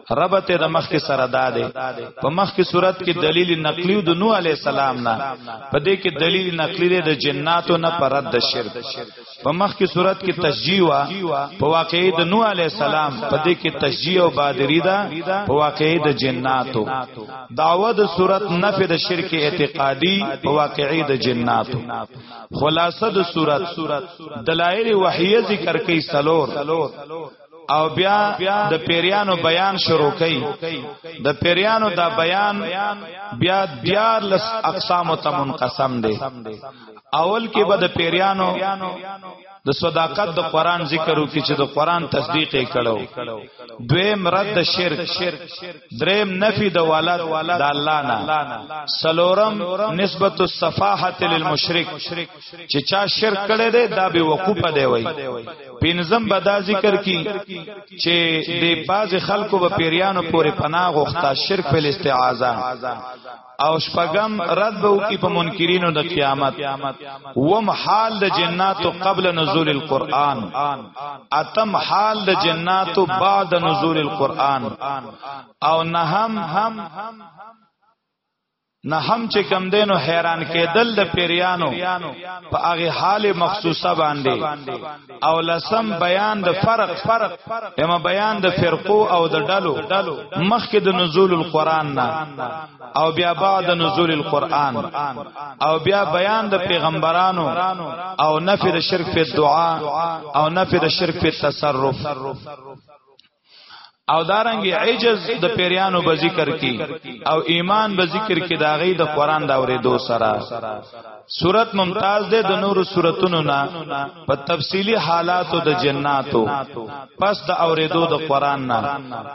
[SPEAKER 1] ربط د مخ کې سره داده په مخ کې صورت کې دلیل نقلی د نوح علی السلام نه په دې کې دلیل نقلی د جناتو نه پر رد شرک په مخ کې صورت کې تشجیع وا په واقعې د نوح علی السلام په دې کې تشجیع او بادری دا په واقعې د جناتو داوود صورت نفي د شرک اعتقادي په واقعې د جناتو خلاصه د صورت دلایل وحیه ذکر کوي سلور او بیا د پیریانو بیان شروع کړي د پیریانو دا بیان بیا دیار لس اقسام ته منقسم دي اول کې به د پیریانو د صداقت د قران ذکر وکړي چې د قران تصدیق یې کړو دویم رد د شرک دریم نفی د ولادت د الله نه سلورم نسبت الصفاحه للمشرک چې چا شرک کړي دی دا به وقوف دی وای پنځم به دا ذکر کی چې د باز خلکو په پیریانو پورې پناه غوښتا شرک په استعاذہ او شپغم رد به کی په منکرینو د قیامت وم حال د جناتو قبل نزول القرآن اتم حال د جناتو بعد نزول القرآن او نهم نه هم چې کم دینو حیران کېدل د پیریانو په هغه حال مخصوصه باندې او لسم بیان د فرق فرق اما بیان د فرقو او د ډلو مخکې د نزول القرآن نه او بیا بعد نزول القرآن او بیا بیان د پیغمبرانو او نفی د شرک په دعا او نفی د شرک په تصرف او دارنګ عجز د دا پیریانو به ذکر کی او ایمان به ذکر کی دا غي د قران دا اورې دو سره صورت ممتاز ده د نورو صورتونو نه په تفصیلی حالاتو د جناتو پس د اوریدو د قران نه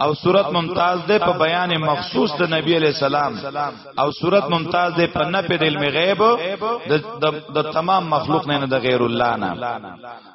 [SPEAKER 1] او صورت ممتاز ده په بیان مخصوص د نبی علی سلام او صورت ممتاز ده په نه په علم غیب د تمام مخلوق نه د غیر الله نه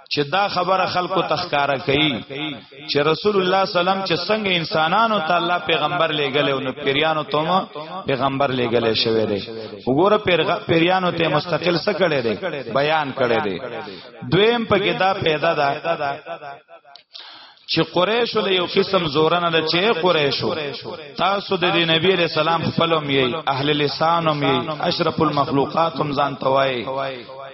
[SPEAKER 1] چې دا خبره خلکو تخکارا کوي چې رسول الله سلام چې څنګه انسانانو ته الله پیغمبر لېګل او نو پیرانو ته مو پیغمبر لېګل شوی دی وګوره پیرانو ته مستقل څه کړي دی بیان کړي دی دویم په کې دا پیدا ده چې قریش له یو قسم زورنه ده چې قریشو تاسو د دې نبی له سلام خپلوم یې اهل لسانم یې اشرف المخلوقات هم ځان توای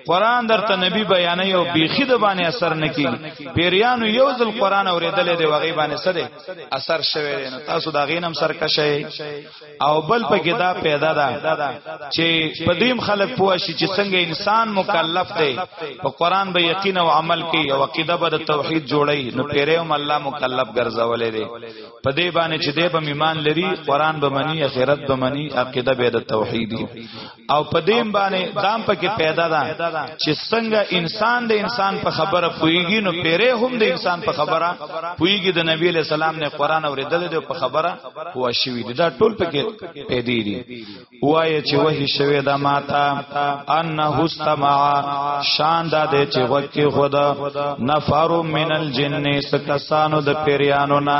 [SPEAKER 1] قران درته نبی بیان یو بیخی د باندې اثر نکي پیریانو یو ځل قران اوریدل دی وغي باندې سره اثر شوی نه تاسو دا غینم سرکشه او بل په کې دا پیدا ده چې پدیم خلک پوه شي چې څنګه انسان مکلف دی په قران به یقین او عمل کوي او عقیده به د توحید جوړي نو پیره هم الله مکلف ګرځولې دی په دې باندې چې دی به ایمان لري قران به مني اخرت به مني عقیده به د توحیدی او په دې باندې دام پکې پیدا ده چې څنګه انسان د انسان په خبره پويږي نو پیره هم د انسان په خبره پويږي د نبی له سلام نه قران اوریدل دی په خبره هوا شوی دی دا ټول پکې پیدا دي وایي چې وਹੀ شوی دا ماتا انه استمع شان دا دې چې وکي خدا نفر من الجن سکسانو د پیریانو نه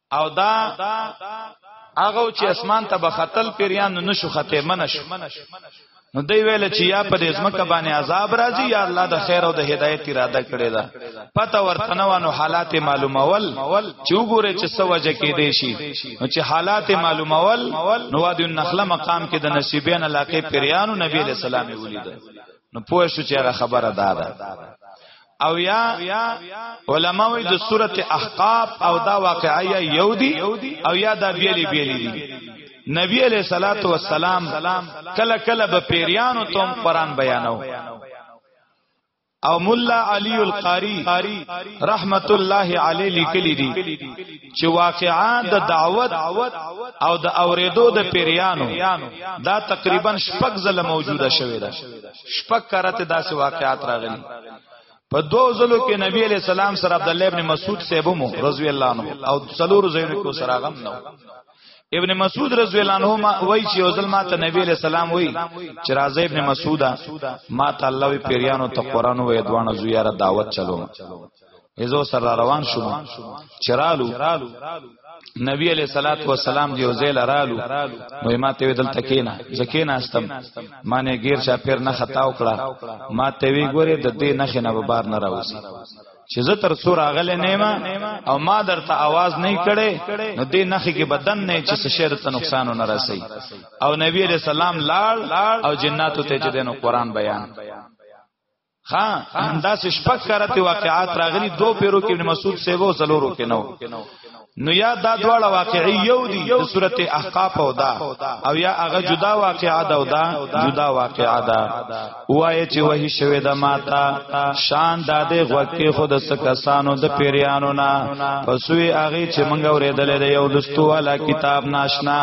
[SPEAKER 1] او دا هغه چې اسمان ته بختل پیریان نشو خته منش نو دی ویل چې یا په دې ځمکه باندې عذاب راځي یا الله د خیر او د هدایت اراده کړی دا پته ورته نه وانه حالات معلومول چې وګوره چې څه وجه کې دی شي نو چې حالات معلومول نو وادي النخله مقام کې د نصیبین علاقه پیریانو نبی له سلام ولید نو پوه شو چې هغه خبره ده او یا علما وی د سورته احقاف او دا واقعیا یو دی او یا دا بیلی بیلی دی نبی علیہ الصلات والسلام کله کله به پیریانو تم قران بیانو او مولا علی القاری رحمت الله علی لیکلی دی چې واقعا د دعوت او د اوریدو د پیریانو دا تقریبا شپږ ځله موجوده شوې ده شپږ کرته داسې واقعات راغلي په دو ځلو کې نبی علیہ السلام سره عبد الله ابن مسعود سیبمو رضی الله عنه او څلور زینو کو سره غم نو ابن مسعود رضی الله عنه ما وای چې او ظلم ته نبی علیہ السلام وای چې راځي ابن مسعودا ما ته الله وی پیریانو ته قران وې دوانو زیاره دعوت چلو ایزو سره روان شوم چرالو نبی علیہ الصلات والسلام دیو زیل رالو نو ما ته دلته کینا زکینا استم معنی غیر شا پیر نه خطا وکړه ما ته وی ګوره د دې نه خنه بار نه راوسی چې زه تر سور اغله نیما او ما درته आवाज نه کړي نو دې نخې کې بدن نه چې شهر ته نقصان نه رسي او نبی علیہ السلام لال او جناتو ته چې دینو قران بیان ها دا شپک کرت واقعات راغلي دو پیرو کې ابن مسعود سیبو زلورو کې نو نو یا دا دواړه واقعي یو دي د سورته احقاف او دا او یا هغه جدا واقعا ده او دا جدا واقعا ده وای چې وਹੀ شوی د ماتا شان داده غوکه خود سکسانو د پیریانو نا پسوی هغه چې مونږ اورېدل د یو دستو والا کتاب ناشنا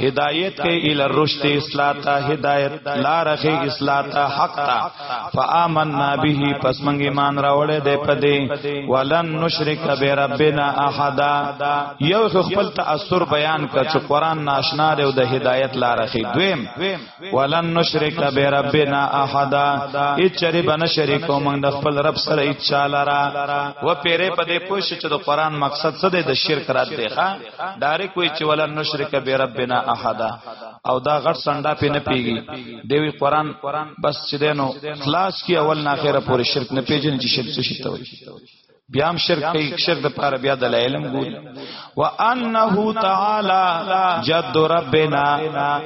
[SPEAKER 1] هدایت کې ال رشد اصلاح ته هدایت لارخه اصلاح ته حق ته فآمنا به پس منګ ایمان راوړې دې پدې ولن نشرک بربنا احد یو خپل تاثر بیان کړ چې قران ناشنا دی او د هدایت لار خې دویم ولن نشرک بربنا احد اچری بن شریکو موږ د خپل رب سره اچا لرا و پیره پدې پوښ چې د قران مقصد څه دی د شرک رات دی ښا ډایرک وی چې ولن نشرک بربنا احد او دا غټ سنډا په نه پیږي دیوی قران بس چې دینو خلاص کی اول نه اخره پورې شرک نه پیژنې چې شرک څه شي ته وي بیا هم شرک کوي شرک د پاره بیا د علم ګوري وانه تعالی جد ربنا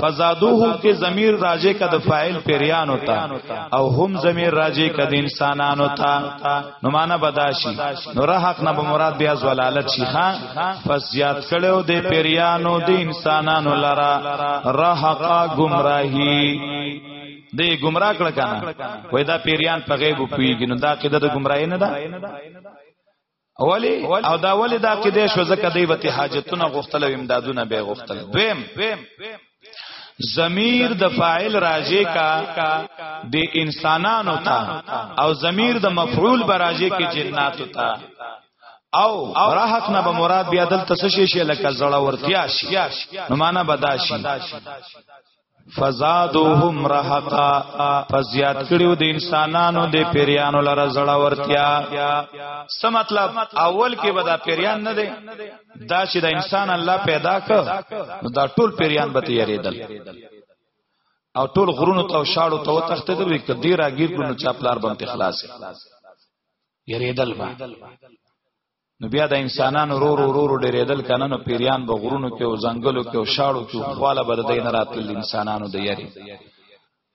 [SPEAKER 1] فزادوهم کې ضمیر راجه کده فاعل پیریان ہوتا او هم ضمیر راجه کده انسانان ہوتا نو معنا بداشي نو رحق نه مراد بیا زلالت شي خان پس زیات کړو د پیریانو د انسانانو لرا رحقا گمراهی دی گمراه کړه کنه وای دا پیریان په غیب پیږي نو دا قیده د گمراهی نه ده اولی او دا ولی دا کې د شو زکه دی وتی حاجتونه غختل او امدادونه به غختل دویم ضمیر د فاعل راجه کا د انسانانو تا او ضمیر د مفعول براجه کې جناتو تا او راحت نه به مراد بیا دلته څه شي لکه زړه ورتیا شي نو معنا بداشي فزادوهم رهقا فزیات کړیو د انسانانو د پیریانو لره زړه ورتیا څه مطلب اول کې به دا پیریان نه دی دا چې د انسان الله پیدا ک دا ټول پیریان به تیریدل او ټول غرونو ته شاړو ته تخته د وی کدی راګیر ګونو چاپلار باندې خلاص یریدل با نو بیا د انسانانو رو رو رو رو ډېرېدل کنه نو پیریان به غرونو کې او ځنګلو کې او شاړو کې خواله به د دې نه راتل انسانانو د یری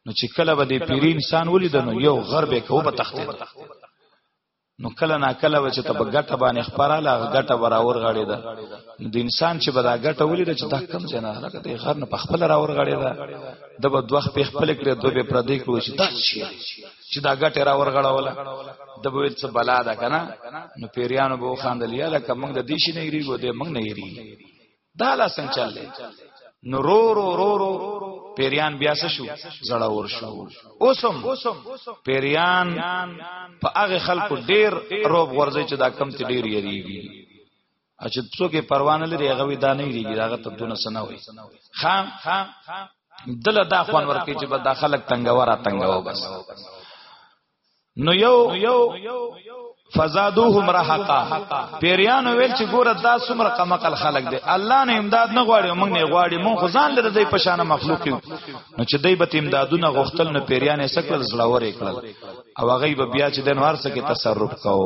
[SPEAKER 1] نو چې کله به دې پیری انسان ولید نو یو غرب کې وب تختې نو کله نا کله و چې ته په ګټه باندې خبراله ګټه وراور غړې ده د انسان چې به دا ګټه ولید چې دا کم جنا لکه دې غر نه په خپل راور غړې ده د به دوخ په خپل کړې دوه په پردې کړو چې دا شي چې دا ګټه را ورغړوله د بویل څه بلا ده کنه نو پیریانو به خواندل یا لکه موږ د دې شي نه یریږو د موږ نه یری دا لا څنګه چل دی نو رو رو رو رو پیریان بیا څه شو زړه ور شو اوسم پیریان په هغه خلکو ډیر روب ورځي چې دا کم ته ډیر یریږي او چې څوک یې پروا نه لري هغه وی دا نه لري هغه ته دونه سنا وي خام دل دا خوان ورکې چې به دا خلک تنگورا تنگو بس نو یو یو فزادوهم رهقا پیریانو ویل چې ګوره دا څومره قمقل خلق دی الله نه امداد نه غواړي موږ نه غواړي موږ ځان لره دی په شان مخلوق یو نو چې دی به امدادونه غوښتل نو پیریانې سکل زړور کړل او هغه به بیا چې د نوار سره تصرف کاو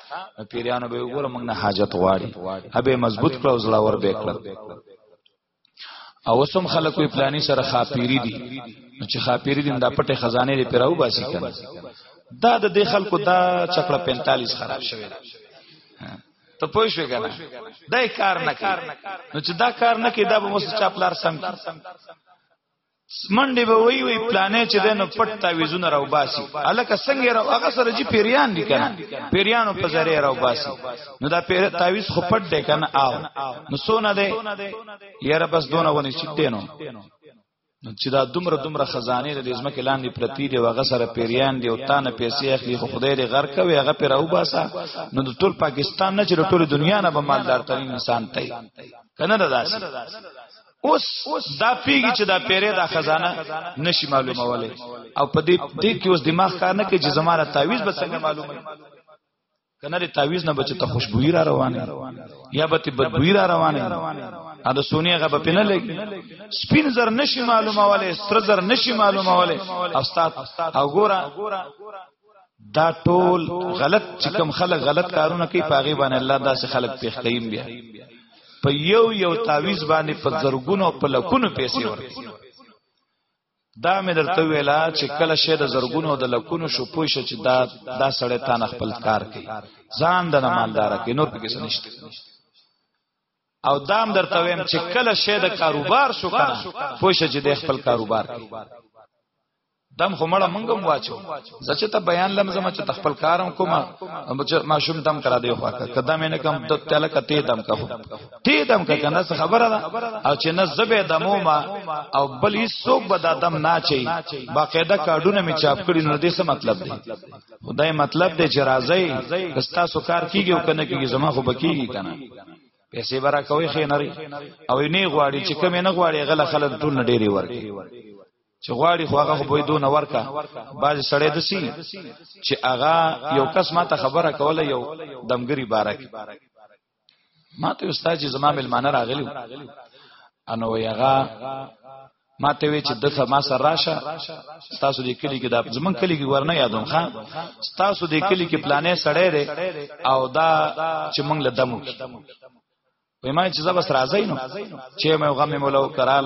[SPEAKER 1] نو پیرانو به وګوره موږ نه حاجت غواړي هبه مضبوط کړو زړه ور به کړو او سم خلک وی پلاني سره خاپيري دي چې خاپيري دي دا پټه خزانه لري پیراو باسي کنه دا د دې خلکو دا چکړه 45 خراب شوی ته پوه شو کنه دا کار نه کوي نو چې دا کار نه کوي دا به مو چاپلار سم منډي به وی وی پلانې چې د نو پټ تعویزونه راو باسي الکه څنګه راو هغه سره چې پیریان دي کنه پیریانو په ذریعہ راو باسي نو دا پیر تعویز خو پټ دی کنه آو نو سونه دی یاره بس دونه ونی چې دینو نو چې دا دومره دومره خزانه د ځمکې لاندې پرتی دی وغه سره پیریان دی او تانه پیسې اخلي خو خدای دې غر کوي هغه پر او باسا نو د ټول پاکستان نه چې ټول دنیا نه به مالدار ترین انسان تای کنه دا داسې اوس دا پیږي چې دا پیره دا خزانه نشي معلوموله او په دې دې کې اوس دماغ کار نه کوي چې زماره تعویز به څنګه معلومه کنه دې تعویز نه بچي ته خوشبوئی را روانه یا به بدبوئی را روانه ا د سونی غبه پنه لګي سپین زر نشي معلوموله ستر زر نشي معلوموله استاد او ګوره دا ټول غلط چې کوم خلک غلط کارونه کوي پاغي باندې الله داسې خلک پیښ کوي بیا په یو یو تعویز باندې په زرګونو په لکونو پیسې ورکړي دا مې درته ویلا چې کله شه د زرګونو د لکونو شو پوه شي چې دا دا سړی تان خپل کار کوي ځان د مالدار کوي نور پکې څه نشته او دام درته ویم چې کله شه د کاروبار شو کنه پوه شي چې د خپل کاروبار کوي دم خو مړه مونږ هم واچو زچ ته بیان لمزم چې تخپل کارم کوم ما شوم دم کرا دی خو کدا مې نه کم د تل کته دم کا تی دم کا کنه خبره ده او چې نه زبې دمو ما او بل هیڅ څوک به دا دم نه چي باقاعده کارډونه می چاپ کړی نو دې څه مطلب دی خدای مطلب دې چې راځي کستا سو کار کیږي او کنه کیږي زما خو بکیږي کنه پیسې برا کوي خې نری او نه غواړي چې کم نه غواړي غل خلک ټول ډېری ورکي چې غواړي خو هغه به دون ورکا باز سړې دسی چې هغه یو کس ما ته خبره کوله یو دمګری بارک ما ته استاد چې زما ملمانه راغلی انو یغه ما ته وی چې دغه ما سره راشه تاسو دې کلی کې دا زمون کلی کې ورنه یادوم ښا تاسو دې کلی کې پلانې سړې ده او دا چې مونږ له دمو وای ما چې زبس راځي نو چې مې غم مولو کرال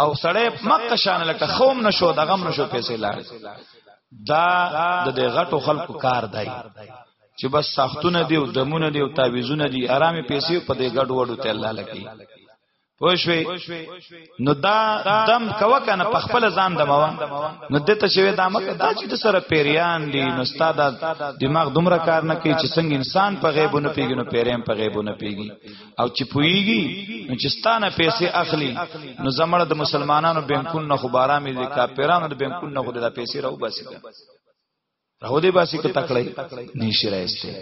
[SPEAKER 1] او سړی مکه شان لکه خوم نشو د غم نشو پیسې لاړ دا د دې غټو خلکو کار دی چې بس ساختونه دی او دمونه دی او تعویزونه دی آرامي پیسې په دې غډ وډو ته الله لکی پوښوي نو دا دم کوا کنه په خپل ځان دموا نو دته شوی دا مکه دا چې سره پیریان دي نو استاد دماغ دومره کار نه کوي چې څنګه انسان په غیبونو پیګنو پیریم په غیبونو پیګي او چې پویږي نو چې ستانه پیسې اخلي نو زمړه د مسلمانانو بانکونو نه خو بارا مې د کاپیرانو د بانکونو نه خو د پیسې راو باسي راو دې باسي که تکړه نشي راځي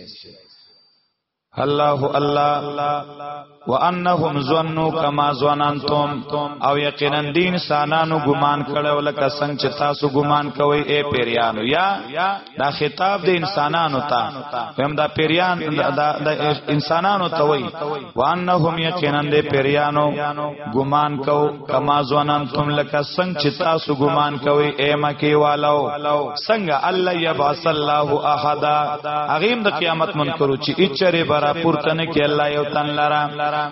[SPEAKER 1] الله الله وانهم ظنوا كما ظننتم او یقینا دین انسانانو ګمان کړو لکه څنګه چې تاسو ګمان کوئ اے پیریانو یا دا خطاب د انسانانو ته هم دا پیریان دا د انسانانو ته وای وانهم یقینا د پیریانو ګمان کو کما ځوانان تم لکه څنګه چې تاسو ګمان کوي ایما کې والو څنګه الله یبعث الله احد هغه د قیامت منکرو چې اچره برا پورته نه کې الله یو تن لرا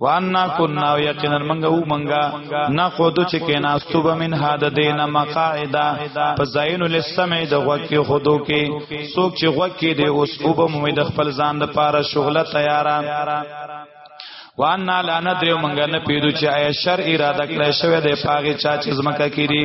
[SPEAKER 1] وانا كنا یقینا منګه او منګه نه خود چې کیناستو به من هاد دینه مقاعده فزاین للسمع د غوکی خودو کې سوک چې غوکی دی اوس او به مو د خپل ځان د پاره شغله تیارا وان لا ندریو منګه نه پیدو چې آیا شر اراده کړی شوی د پاغه چا چې زمکه کړي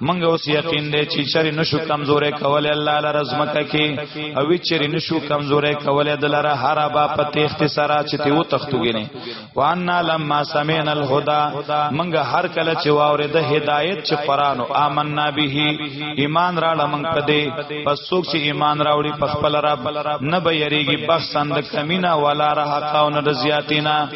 [SPEAKER 1] منګه اوس یقین دی چې چری نشو کمزورې کول الله لره زمکه کې او چری نشو کمزورې کول د لره هر با په تخت سره چې ته و تختوګې نه وانا لما سمعنا الهدى منګه هر کله چې واورې د هدایت چې قران او آمنا به ایمان را لمنګ پدې پس څوک چې ایمان راوړي په خپل رب نه به یریږي بخسند کمینا والا رحقاون رضیاتینا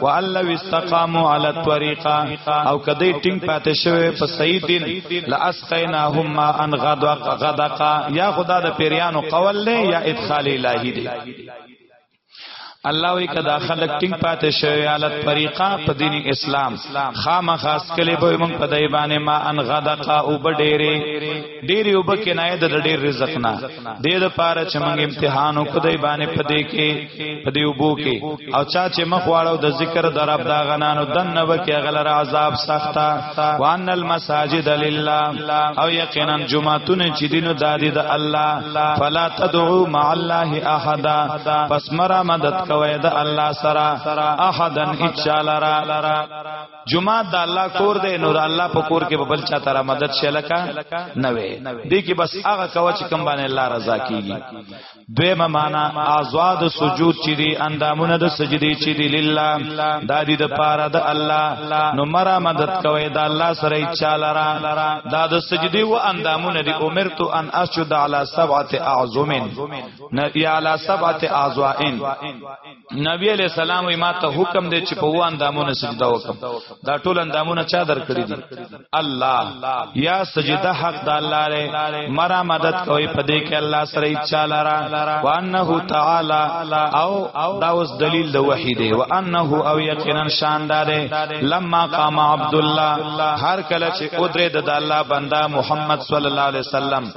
[SPEAKER 1] وان لو استقاموا على الطريقه او کدی ټینګ پاتې شوی په صحیح دین لاسقیناهم ما ان غدقا یا خدا د پیریانو قول له یا ادخال الہی دی الله وی کدا خلق ټینګ پاتې شوی حالت طریقه په دین اسلام خامخاس کلی به مونږ په دای باندې ما ان غدقا او بډېره ډیر یو بکې نه د ډیر رزق نه د دې لپاره چې موږ امتحان وکړو د باندې پدې کې پدې وبو کې او چا چې مخ واړو د ذکر د رب دا غنانو دنه وکي غلره عذاب سخته وان المساجد لله او یقینا جمعتون چې دینو دادی د الله فلا تدعو مع الله احد پس مرا مدد کوي د الله سره احدن اچالرا جمعه د الله کور دی نور الله په کور کې ببل چا تر مدد شلکا نه وي دي کې بس هغه کوا چې کم باندې الله رضا کیږي دویمه معنا آزاد سجود چې دي اندامونه د سجدي چې دي لله د دې د پاره د الله نو مرا مدد کوي د الله سره اچا لرا دا د سجدي و اندامونه دي امرت ان اسجد على سبعه اعظم نه یا على سبعه اعظم نبی علیہ السلام ما ته حکم دی چې په و اندامونو سجده وکم دا ټول اندامونه چا درکړي دي الله یا سجده حق د الله لري مرا مدد کوي په دې کې الله سره اچا لرا وانه تعالی او دا اوس دلیل د وحی دی وانه او یقینا شاندار لما قام عبد الله هر کله چې قدرت د الله بندا محمد صلی الله علیه وسلم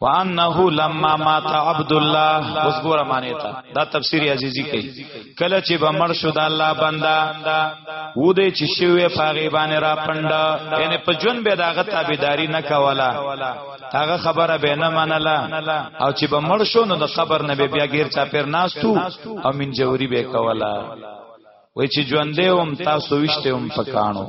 [SPEAKER 1] وانه لما مات عبد الله اوس ګوره معنی ته دا تفسیر عزیزی کوي کله چې به مړ شو د الله بندا و دې چې شوی پاغي باندې را پنده یعنی په جون به داغه تابعداري نه کولا هغه خبره به نه منله او چې به مړ شو نو د قبر نه به بیا غیر چا پیر ناستو او من جوری به کولا وای چې ژوندې هم تاسو وشته هم پکانو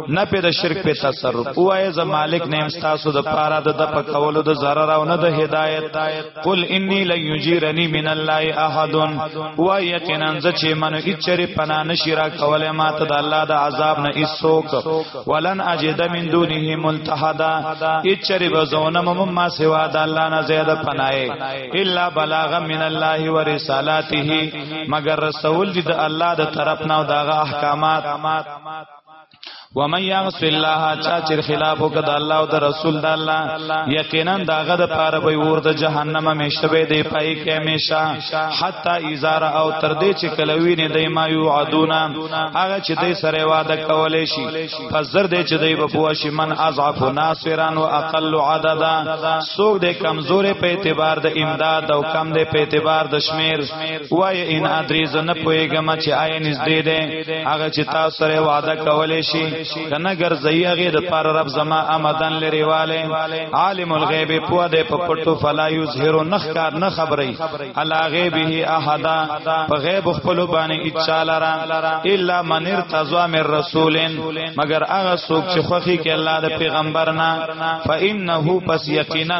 [SPEAKER 1] نه په د شرک په تصرف وای ز مالک نیم تاسو د پاره د د پکولو د zarar او نه د هدایت قل انی لن یجیرنی من الله احد و یقینا ز چې من اچری پنا نشرا کوله ما ته د الله د عذاب نه ایسوک ولن اجد من دونه ملتحدا اچری بزونه مم ما سوا د الله نه زیاده پنای الا بلاغ من الله و رسالاته مگر رسول د الله د طرف نه او د احکامات ومن یغس الله چا چر خلاف وکد الله او د رسول د الله یقینا داغه د پاره به ور د جهنم همیشه به دی پای کې همیشه حتا ایزار او تر دې چې کلوی نه دی ما یو عدونا هغه چې دې سره وعده کولې شي پس زر دې چې دی بپوا شي من اضعف ناصران و اقل عددا سوق دې کمزورې په اعتبار د امداد او کم دې په اعتبار د شمیر وای ان ادریز نه پويګم چې آی نږدې ده هغه چې تاسو سره وعده کولې شي کنه ګرځي هغه د پار رب زما آمدن لري والے عالم الغیب پوه دې په پټو فلا یظهر نخکار نه خبري الا غیبه احد په غیب خپل باندې اچالرا الا من ارتضوا من رسولن مگر هغه څوک چې خوخي کې الله د پیغمبر نه فانه پس یقینا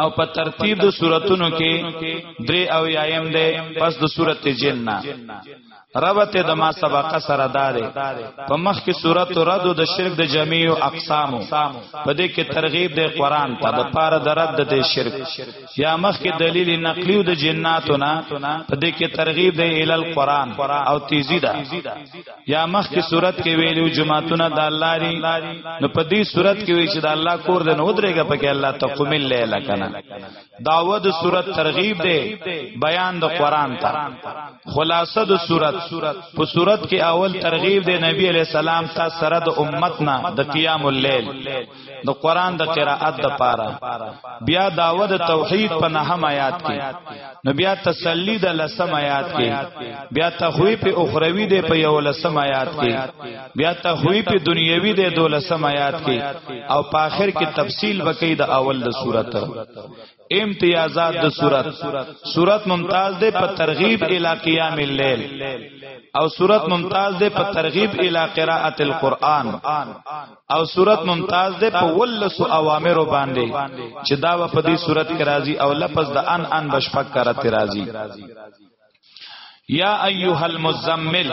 [SPEAKER 1] او په ترتیب د سوراتونو کې درې او یایم ده پس د سورته جن نه ربط د ما سبقه سره دارې په مخ کې صورت رد د شرک د جميع اقسام په دې کې ترغیب د قران ته د پاره د رد د شرک یا مخ کې دلیل نقلی د جناتو نه په دې کې ترغیب د ال القران او تیزی ده یا مخ کی صورت کې ویلو جمعتون د الله ری نو په دې صورت کې وی چې د الله کور د نو درېګه پکې الله تقوم الليل کنا داود صورت ترغیب دی بیان د قران ته خلاصه د صورت په صورت کې اول ترغیب دی نبی علی السلام ته سره د امت نه د قیام الليل د قران د قراءت د پاره بیا داوود توحید په نهم آیات کې نو بیا تسلی د لسم آیات کې بیا تخویف اخروی د په یو لسم آیات کې بیا تخویف دنیوي د دولسم آیات کې او په آخر کې تفصیل وکي د اول د صورت امتیازات د صورت صورت ممتاز ده په ترغیب الی قیام الليل او صورت ممتاز ده په ترغیب الی قراءت القرآن او صورت ممتاز ده په ولس اوامر باندې چې دا په دې صورت کې راځي او لفظ د ان ان بشفق کرت راځي یا ایها المزمل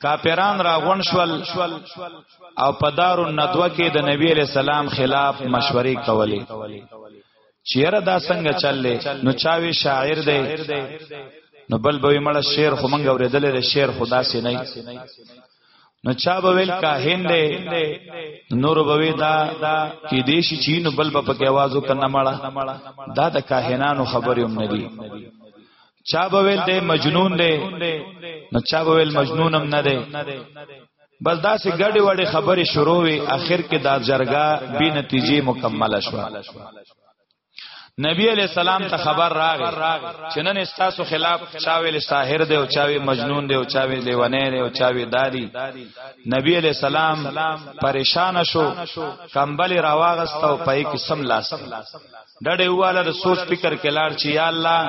[SPEAKER 1] کاپیران راغون شول او په دارو ندوه کې د نبی علی سلام خلاف مشورې کولې چیرې دا څنګه چللې نو چاوي شاعر دی نو بل به مړ شعر خو مونږ اورېدلې د شعر خدا سي نه نو چا به ویل کاهن دی نور به وی دا کې دیشي چین بل به پکې आवाज وکنه مړه دا د کاهنانو خبرې هم نه دي چا به ویل دی مجنون دی نو چا به ویل مجنون هم نه دی بس دا سه ګډې وړې خبرې شروع وي اخر کې دا جرګه بی نتیجې مکمله شوه نبی علیہ السلام ته خبر راغی چې نن استاسو خلاف چاویل ساحر دی او چاوی مجنون دی او چاوی لیونه دی او چاوی دادی نبی علیہ السلام پریشان شو کمبل راواغست او پای کې سم لاس ډډه واله د سوچ فکر کې لاړ چې یا الله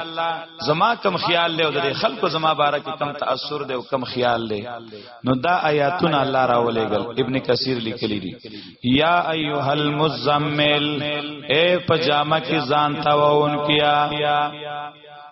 [SPEAKER 1] زما کم خیال له د خلکو زما باره کې کم تاثر دی او کم خیال دی نو دا آیاتونه الله راولېګل ابن کثیر لیکلی دی یا ایها المزمل اے پجامه کې ځان تاون کیا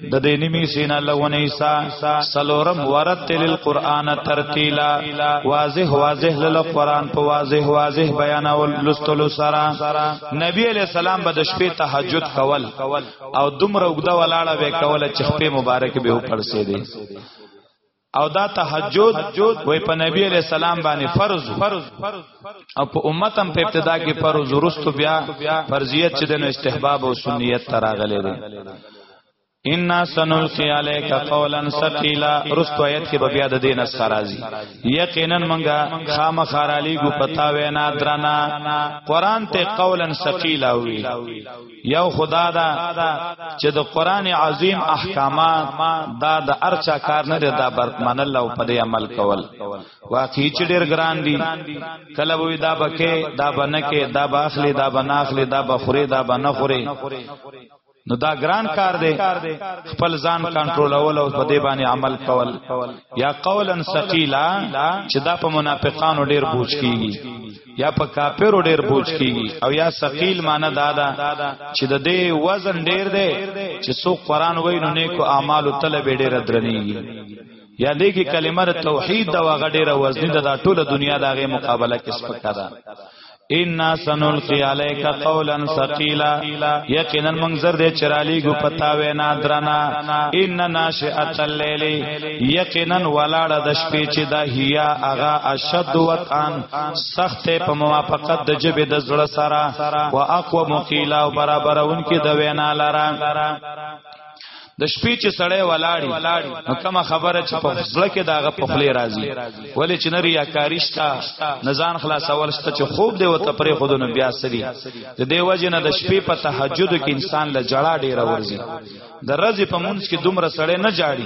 [SPEAKER 1] د دې نیمه سینا لغونه ایسا سلورم ورتل القرآن ترتیلا واضح واضح لل قرآن په واضح واضح بیان او لستل سرا نبی علیہ السلام به د شپې تهجد کول او دومره وګدا ولاړه به کول چې خپې مبارک به پرسه دی او دا تهجد وای په نبی علیہ السلام باندې فرض او په امت هم په ابتدا کې فرض ورستو بیا فرضیت چې د استحباب او سنیت تراغلې دي ان سنلقي عليك قولا ثقيلا رست آیت کې بیا د دین سرازي یقینا منګه خامخارالي ګو پتا وینا درنا قران ته قولا ثقيلا وی یو خدا دا چې د قران عظیم احکامات دا د ارچا کار نه دی دا برتمن الله او په دې عمل کول واقعي چې ډېر ګران دي کله وې دا بکې دا بنکې دا باخلي دا بناخلي دا بخوري دا بنخوري نو دا ګران کار دی خپل ځان کنټرولول او په دې باندې عمل کول یا قولا ثقيلا چې دا په منافقانو ډیر بوج کیږي یا په کاپیرو ډیر بوج کیږي او یا ثقیل معنی دا ده چې د دې وزن ډیر دی چې څوک قران وای نو نیکو اعمال او طلب ډیر درنیږي یا دې کې کلمه توحید دا وغه ډیره وزن ده دا ټوله دنیا دا غي مقابله کې سپکا ده ان سنلقي عليك قولا ثقيلا یقینا منظر دې چرالی ګو پتا وینا درنا ان ناشئه الليل یقینا ولاړه د شپې چې دا هيا اغا اشد وطن سخت په موافقت د جبه د زړه سره او اقوا مقیلا او برابرون کې د وینا لاره د شپې چې سړی ولاړی نو کومه خبره چې په فضله کې داغه په خلی راځي ولې چې نری اکاریشتا نزان خلاص اول شته چې خوب دی وته پرې خودونو بیا سری د دیو جن د شپې په تهجد کې انسان له جړه ډیر ورځي د ورځې په مونږ کې دومره سړی نه جاړي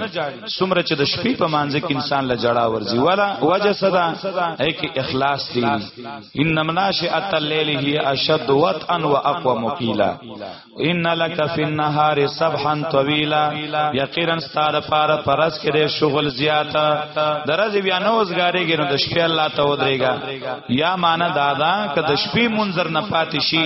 [SPEAKER 1] څومره چې د شپې په مانځ کې انسان له جړا ورځي ولا وجه صدا اې کې اخلاص دی ان مناشئه الليل هي اشد وطئا واقوى مقيلا ان لك في النهار سبحا طويلا یقینا ستاره پار پرس کې د شغل زیاته د ورځې بیا نه وزګارېږي نو د شپې الله ته ودرېګا یا مان دادا که د شپې منظر نه پاتې شي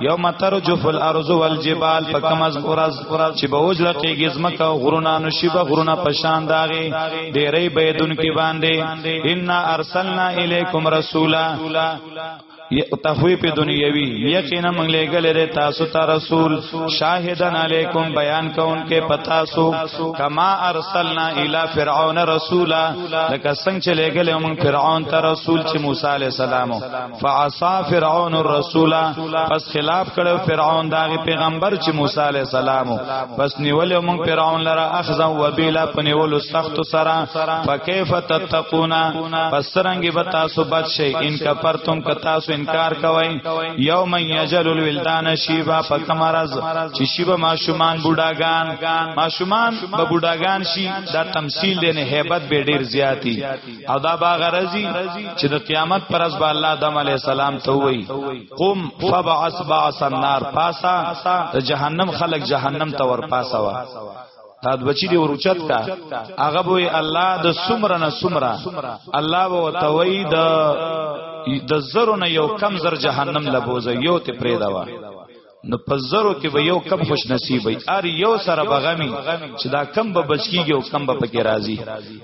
[SPEAKER 1] یوم ترجف الارض والجبال فکمز ورز چې به وجل کېږي زمکه او غرونه نو شی به غرونه پشان داغي ډېرې بيدون کې باندې ان ارسلنا الیکم رسولا تخویف دنیوی یقینا موږ لګل ر تاسو ته رسول شاهدن علیکم بیان کون کې پتا سو کما ارسلنا الی فرعون رسولا لکه څنګه چې لګل موږ فرعون ته رسول چې موسی علی السلام فعصا فرعون الرسول پس خلاف کړو فرعون داغه پیغمبر چې موسی علی السلام پس نیول موږ فرعون لرا اخذا وبیلا پنیول سخت سرا فكيف تتقون پس رنګي بتا سو بچ شي ان کا پر تم کتا سو انکار کوي یوم یجل الولدان شیبا فکمرز چې شیبا ماشومان بوډاګان ماشومان به بوډاګان شي دا تمثيل دینه hebat به ډیر زیاتی او دا باغ رضی چې د قیامت پر از با الله دم علی السلام ته وای قم فبعث بعث النار پاسا د جهنم خلق جهنم ته ور پاسا وا تا د بچی دی ورچت کا هغه به الله د سمره نه سمره الله به توي د د زرو نه یو کم زر جهنم لبوزه یو ته پرې داوا نو په زرو کې به یو کم خوش نصیب وي ار یو سره بغمی چې دا کم به بچکیږي او کم به پکې راځي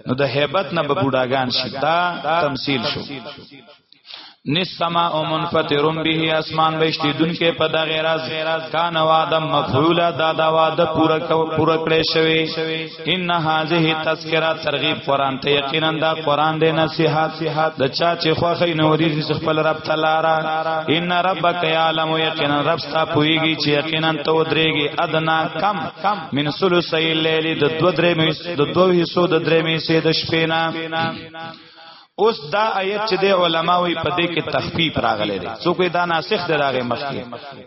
[SPEAKER 1] نو د hebat نه به بوډاګان شي دا تمثيل شو نسما او منفطرم به اسمان بهشتي دن کې په دغه راز کان وعده مفعوله دا دا وعده پوره کو پوره کړې شوی ان هذه تذکرہ ترغیب قران ته یقینا دا قران دی نصیحت د چا چې خوخی نوري خپل رب تلارا ان ربک یعلم یقینا رب ستا پویږي چې یقینا ته ودرېږي ادنا کم من ثلثی الليل د دو درې مې د دوه حصو د درې مې سه د شپې نه اوس دا آیت چې د علماوی په دې کې تخفیف راغلی دی څوک دا ناسخ دی راغی مخکې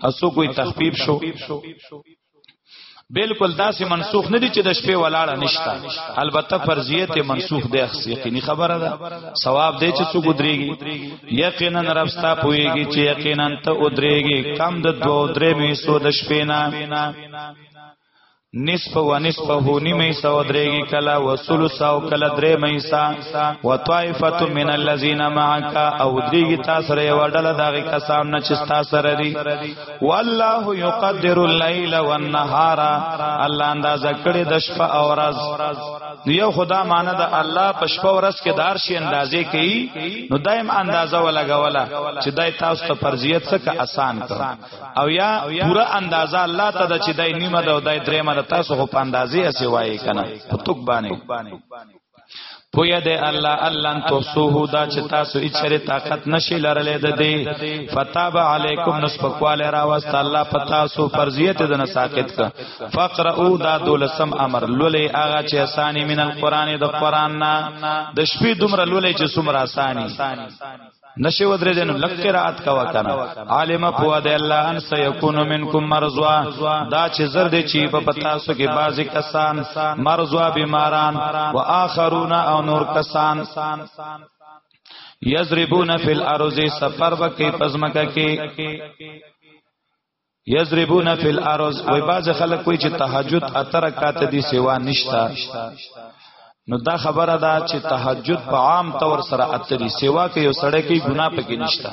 [SPEAKER 1] او څوک تخفیف شو بالکل داسې منسوخ نه دي چې د شپې ولاړه نشته البته فرضیت منسوخ دی یقیني خبره ده ثواب دی چې څوک ودرېږي یقینا رب ستا پويږي چې یقینا ته ودرېږي کم د دوه درې میسو د شپې نه نصف و نصف هو نیمه سا و دریگی کلا و سلسا و کلا دری میسا و طائفت من اللذین معاکا او دریگی تاثر و ڈل داغی کسام نچس تاثر دی والله يقدر الليل والنهار الله اندازه کړی د شپه او ورځ نو یو خدا معنی د الله په شپه او ورځ کې دار شي اندازې کوي نو دایم اندازه ولګولا چې دای تاسو ته فرضیت څخه آسان کړ او یا پورا اندازه الله ته د چې دای نیمه ده او دای دریمه ده تاسو خو په اندازې اسی وایي کنه په توک باندې پوی دی الله الله ان توسوه دا چې تاسو اچره طاقت نشي لرلې د دې فتاب علیکم نسبقواله راوست الله پتا سو فرضیت د نساقط کا فقرؤ دا دولسم امر لولې اغه چې اسانی من القران د قران نه د شپې دومره لولې چې سمرا اسانی نشي ودرې دین لک قرات کا وکنه عالم پوا د الله ان سيكون منکم مرزوا دا چې زر دې چی په پتا سو کې بازي کسان مرزوا بیماران واخرون او نور کسان یضربون فی الارض سفر وکي پزمکه کې یضربون فی الارض وای باز خلک وای چې تهجد اترکات دي سیوا نشتا نو دا خبره ده چې تهجد په عام طور سره اتري سیوا کې یو سړی کې ګناه پکې نشتا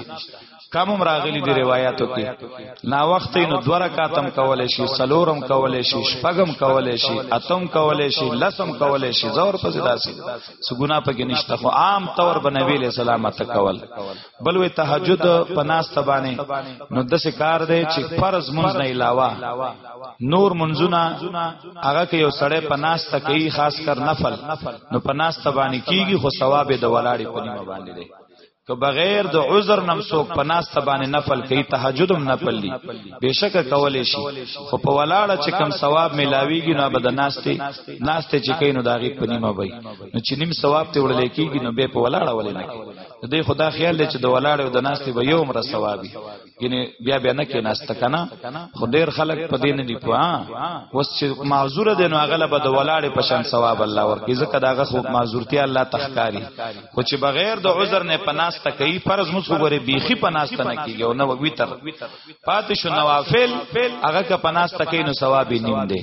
[SPEAKER 1] کمم راغلی دی روایتو کې نا وخت نو دو رکعاتم کولې شي سلورم کولې شي شپغم کولې شي اتم کولې شي لسم کولې شي زور په داسې سګونا پکې نشته خو عام طور بنوي له سلامت کول بل وی تهجد په ناس تبانه نو د شکار دی چې فرض منځ نه علاوه نور منځونه هغه کې یو سړی په ناس تکي خاص کر نفل نو په ناس تبانه کیږي خو ثواب د ولاړې په نیمه باندې دی که بغیر د عذر نم سوک پناس تبانه نفل کوي تهجد هم نفل دي بشک کولې شي خو په ولاړه چې کم ثواب ملاويږي نو بد ناشته ناشته چې کینو داغي پنیمه وي نو چې نیم ثواب ته وړل کېږي نو به په ولاړه ولې نه د دې خدا خیال دی چې د ولاړ او د ناستې به یو عمر ثوابي یعنی بیا بیا نه کې ناست کنه خو ډیر خلک په دې نه دی په وس چې معذور دي نو اغلب د ولاړ په شان ثواب الله ورکړي ځکه داغه خو معذورتي الله تخکاری خو چې بغیر د عذر نه په ناست کوي فرض مو صبره بیخي په ناست نه کیږي او نو ویتر پاتې شو نوافل هغه که په ناست کوي نو ثواب نیم دی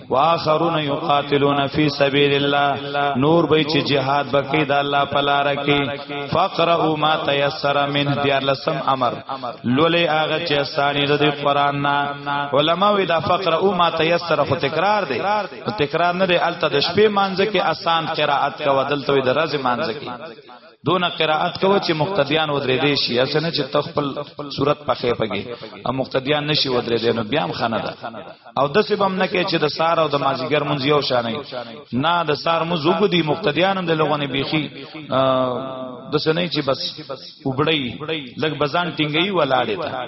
[SPEAKER 1] واخرون یقاتلون فی سبیل الله نور به چې jihad بکې د الله په لار کې فقرؤ ما تیسر من دیار لسم امر لولې هغه چې اسانی د قران نه علما وی دا فقرؤ ما تیسر خو تکرار دی تکرار نه دی الته د شپې مانځ کې آسان قرائت کا ودل ته د ورځې مانځ کې دون قرائت کوه چې مقتدیان ودرې دي شي اسنه چې تخپل صورت پخې پګي او مقتدیان نشي ودرې دي نو بیا هم خنه ده او د سبم نه کې چې د سار او د مازیګر مونږ یو شانه نه د سار مونږ وګدي مقتدیان هم د لغونه بيخي د سنې چې بس وبړی لګ بزان ټینګي ولاړې تا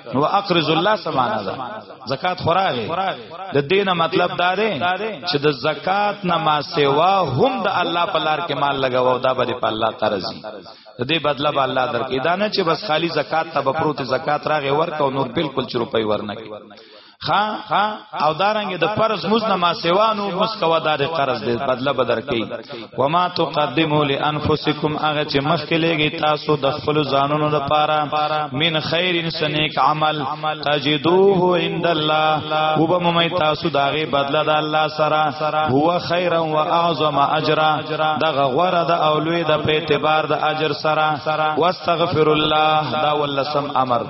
[SPEAKER 1] نو اقرض الله سمانه ده زکات خوراغه د دینه مطلب دا دی چې د زکات نه ما سیوا هم د الله په لار کې مال لګاو دا به په الله قرضي د دې بدله به الله درکې دا نه چې بس خالی زکات ته بپروت زکات راغه ورکاو نور بالکل چروپي ورنکې خا خا او دارنګ د فرض مزنه ما سوا نو مس کوا دار قرض دې بدله بدر کوي وما تقدموا لانفسکم هغه چې مخکې لګي تاسو د خپل ځانونو لپاره من خیر سنیک عمل تجدوه عند الله وبمې تاسو داغه بدله د الله سره هو خیر او اعظم اجر دغه غره د اولوی د په اعتبار د اجر سره واستغفر الله دا ولسم امر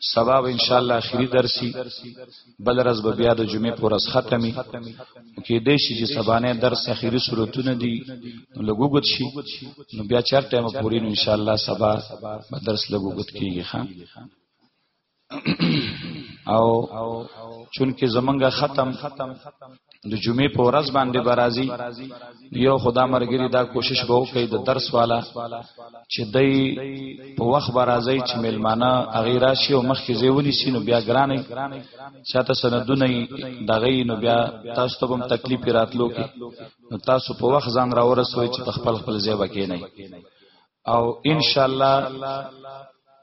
[SPEAKER 1] سبا ان شاء الله اخري درسي بل ورځ به بیا د جمعې پر ورځ ختمي کې دې شي چې سبانه درس اخري صورتونه دي لګوګت شي نو بیا چر ټایم پورې ان شاء الله سبا درس لګوګت کیږي خان او چونکه زمونږه ختم د جمعې په ورځ باندې برازي یو خدا مرګري دا کوشش به وکړي د درس والا چې دای په وخت برازي چې ملمانه اغیر راشي او مخکې زیونی سینو بیا ګرانې چاته سندونه دغې نو بیا تاسو ته هم تکلیف راتلو کې نو تاسو په وخت ځان راورسوي چې خپل خپل ځای وکې نه او ان شاء الله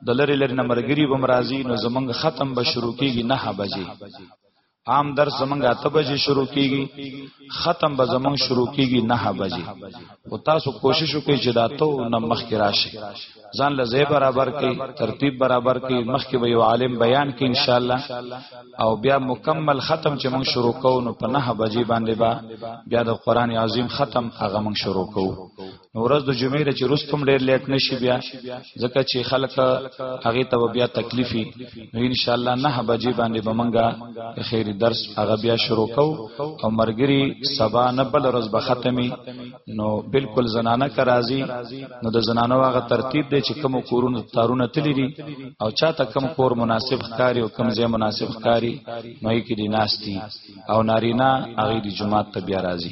[SPEAKER 1] د لری لری نه مرګری بم راځي نو زمنګ ختم به شروع کیږي 9 بجې عام درس زمنګ 8 بجې شروع کیږي ختم به زمنګ شروع کیږي 9 بجې او تاسو کوشش وکړئ چې دا ته نه مخ کې راشي ځان له زی برابر کې ترتیب برابر کې مخ کې به یو عالم بیان کې ان شاء الله او بیا مکمل ختم چې موږ شروع کوو نو په 9 بجې باندې با بیا د قران عظیم ختم هغه موږ شروع کوو نو ورځ د جمعې د چرستم ډیر لیټ نشي بیا ځکه چې خلک هغه ته بیا تکلیفي نو ان شاء الله نه بجې باندې بمنګا خیر درس هغه بیا شروع کو او مرګري سبا نه بل ورځ به ختمي نو بالکل زنانه کرازي نو د زنانو هغه ترتیب دی چې کوم کورونه تارونه تللی دي او چاته کوم کور مناسب ښکاری او کوم ځای مناسب ښکاری نو یې کې دي ناشتي او نارینا هغه د جمعه ته بیا راځي